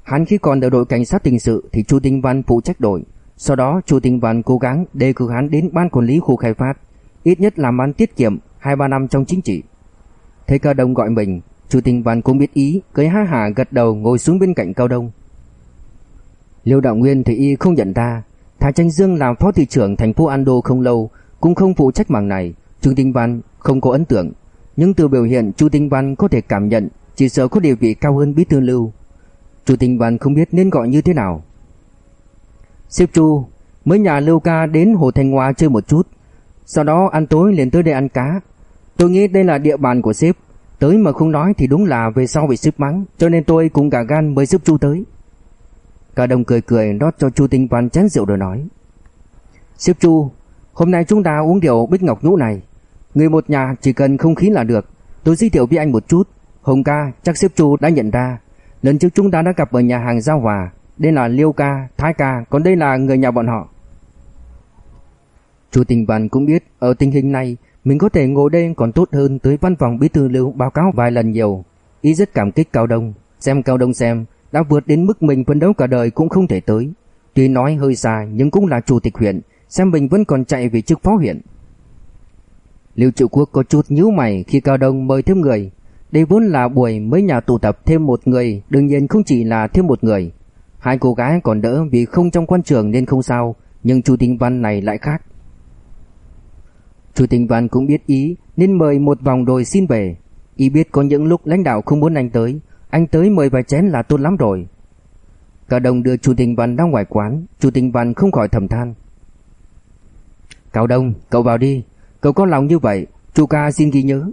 Hắn khi còn ở đội cảnh sát tình sự thì Chu Tinh Văn phụ trách đội. Sau đó Chu Tinh Văn cố gắng đề cử hắn đến ban quản lý khu khai phát, ít nhất làm ăn tiết kiệm 2-3 năm trong chính trị. Thấy Cao Đông gọi mình, Chu Tinh Văn cũng biết ý, cười ha hả gật đầu ngồi xuống bên cạnh Cao Đông. Liêu Đạo Nguyên thì y không nhận ra, Thái Tranh Dương làm phó thị trưởng thành phố Ando không lâu, cũng không phụ trách mảng này, Chu Tinh Văn không có ấn tượng, nhưng từ biểu hiện Chu Tinh Văn có thể cảm nhận chỉ sợ có địa vị cao hơn Bí thư Lưu. Chu Tinh Văn không biết nên gọi như thế nào. Sếp Chu, mới nhà Lưu ca đến Hồ Thanh Hoa chơi một chút, sau đó ăn tối liền tới đây ăn cá. Tôi nghĩ đây là địa bàn của sếp, tới mà không nói thì đúng là về sau bị sếp mắng, cho nên tôi cũng cả gan mời sếp Chu tới. Cả đồng cười cười rót cho Chu Tinh Văn chén rượu rồi nói. Sếp Chu, hôm nay chúng ta uống điều Bích Ngọc Nhũ này. Người một nhà chỉ cần không khí là được. Tôi giới thiệu với anh một chút. Hồng ca, chắc xếp Chu đã nhận ra. Lần trước chúng ta đã gặp ở nhà hàng Giao Hòa. Đây là Liêu ca, Thái ca, còn đây là người nhà bọn họ. Chủ tình Bàn cũng biết ở tình hình này mình có thể ngồi đây còn tốt hơn tới văn phòng bí thư lưu báo cáo vài lần nhiều. Ý rất cảm kích Cao Đông, xem Cao Đông xem đã vượt đến mức mình phấn đấu cả đời cũng không thể tới. Tuy nói hơi xa nhưng cũng là chủ tịch huyện, xem mình vẫn còn chạy về chức phó huyện. Lưu Triệu Quốc có chút nhíu mày khi Cao Đông mời thêm người. Đây vốn là buổi mấy nhà tụ tập thêm một người, đương nhiên không chỉ là thêm một người. Hai cô gái còn đỡ vì không trong quan trường nên không sao, nhưng Chu Tinh Văn này lại khác. Chu Tinh Văn cũng biết ý nên mời một vòng rồi xin về. Ý biết có những lúc lãnh đạo không muốn anh tới, anh tới mời vài chén là tốt lắm rồi. Cả đồng đưa Chu Tinh Văn ra ngoài quán, Chu Tinh Văn không khỏi thầm than. Cao Đông, cậu vào đi, cậu có lòng như vậy, chu ca xin ghi nhớ.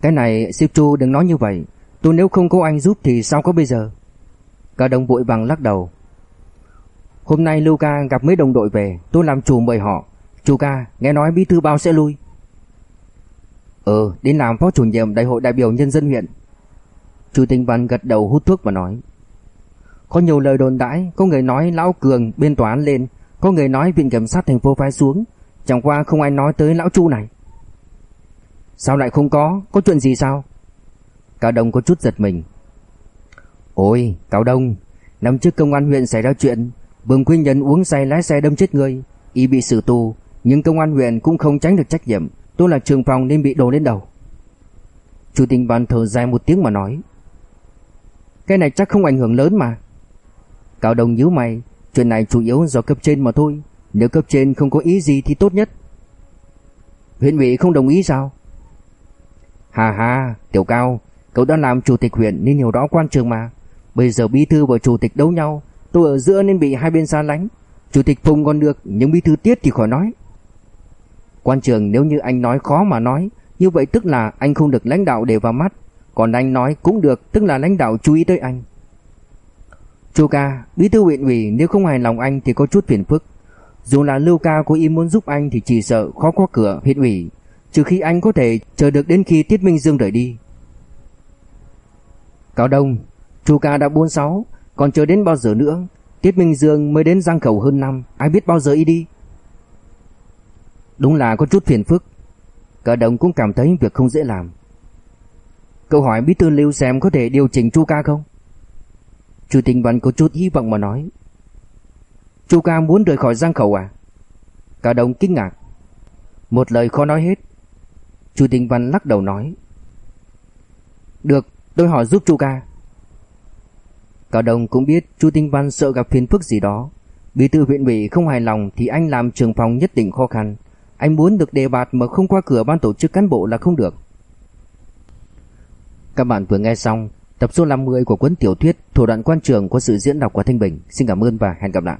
Cái này siêu Chu đừng nói như vậy. Tôi nếu không có anh giúp thì sao có bây giờ? Cao Đông vội vàng lắc đầu. Hôm nay Lưu Ca gặp mấy đồng đội về Tôi làm chủ mời họ. Chu ca nghe nói bí thư bao sẽ lui. Ờ, ừ đến làm phó chủ nhiệm đại hội đại biểu nhân dân huyện. Chu Tinh Văn gật đầu hút thuốc và nói. Có nhiều lời đồn đãi Có người nói Lão Cường bên tòa án lên. Có người nói viện kiểm sát thành phố phái xuống, Chẳng qua không ai nói tới Lão Chu này. Sao lại không có? Có chuyện gì sao? Cao Đông có chút giật mình. Ôi, Cao Đông, Năm trước công an huyện xảy ra chuyện Bừng Quy Nhân uống say lái xe đâm chết người, Y bị xử tù, Nhưng công an huyện cũng không tránh được trách nhiệm Tôi là trường phòng nên bị đổ lên đầu. Chủ tịch bàn thở dài một tiếng mà nói, Cái này chắc không ảnh hưởng lớn mà. Cao Đông nhíu mày Chuyện này chủ yếu do cấp trên mà thôi. Nếu cấp trên không có ý gì thì tốt nhất. Huyện ủy không đồng ý sao? Hà hà Tiểu Cao, Cậu đã làm chủ tịch huyện nên hiểu rõ quan trường mà. Bây giờ bí thư và chủ tịch đấu nhau, Tôi ở giữa nên bị hai bên xa lánh. Chủ tịch Phùng còn được, Nhưng bí thư Tiết thì khỏi nói. Quan trường nếu như anh nói khó mà nói, Như vậy tức là anh không được lãnh đạo để vào mắt. Còn anh nói cũng được, Tức là lãnh đạo chú ý tới anh. Chu ca, Bí thư huyện ủy, nếu không hài lòng anh Thì có chút phiền phức. Dù là Lưu ca có ý muốn giúp anh Thì chỉ sợ khó qua cửa huyện ủy, Trừ khi anh có thể chờ được đến khi Tiết Minh Dương rời đi. Cao Đông Chu ca đã 46 Còn chờ đến bao giờ nữa? Tiết Minh Dương mới đến Giang Khẩu hơn năm, Ai biết bao giờ y đi? Đúng là có chút phiền phức. Cả đồng cũng cảm thấy việc không dễ làm. Câu hỏi bí thư lưu xem có thể điều chỉnh Chu ca không? Chủ tịch Văn có chút hy vọng mà nói. Chu ca muốn rời khỏi Giang Khẩu à? Cả đồng kinh ngạc. Một lời khó nói hết, Chu tịch Văn lắc đầu nói. Được, tôi hỏi giúp Chu ca. Cả đồng cũng biết Chu Tinh Văn sợ gặp phiền phức gì đó. Bí thư huyện ủy không hài lòng Thì anh làm trường phòng nhất định khó khăn. Anh muốn được đề bạt mà không qua cửa ban tổ chức cán bộ là không được. Các bạn vừa nghe xong tập số 50 của cuốn tiểu thuyết Thủ đoạn quan trường của sự diễn đọc của Thanh Bình. Xin cảm ơn và hẹn gặp lại.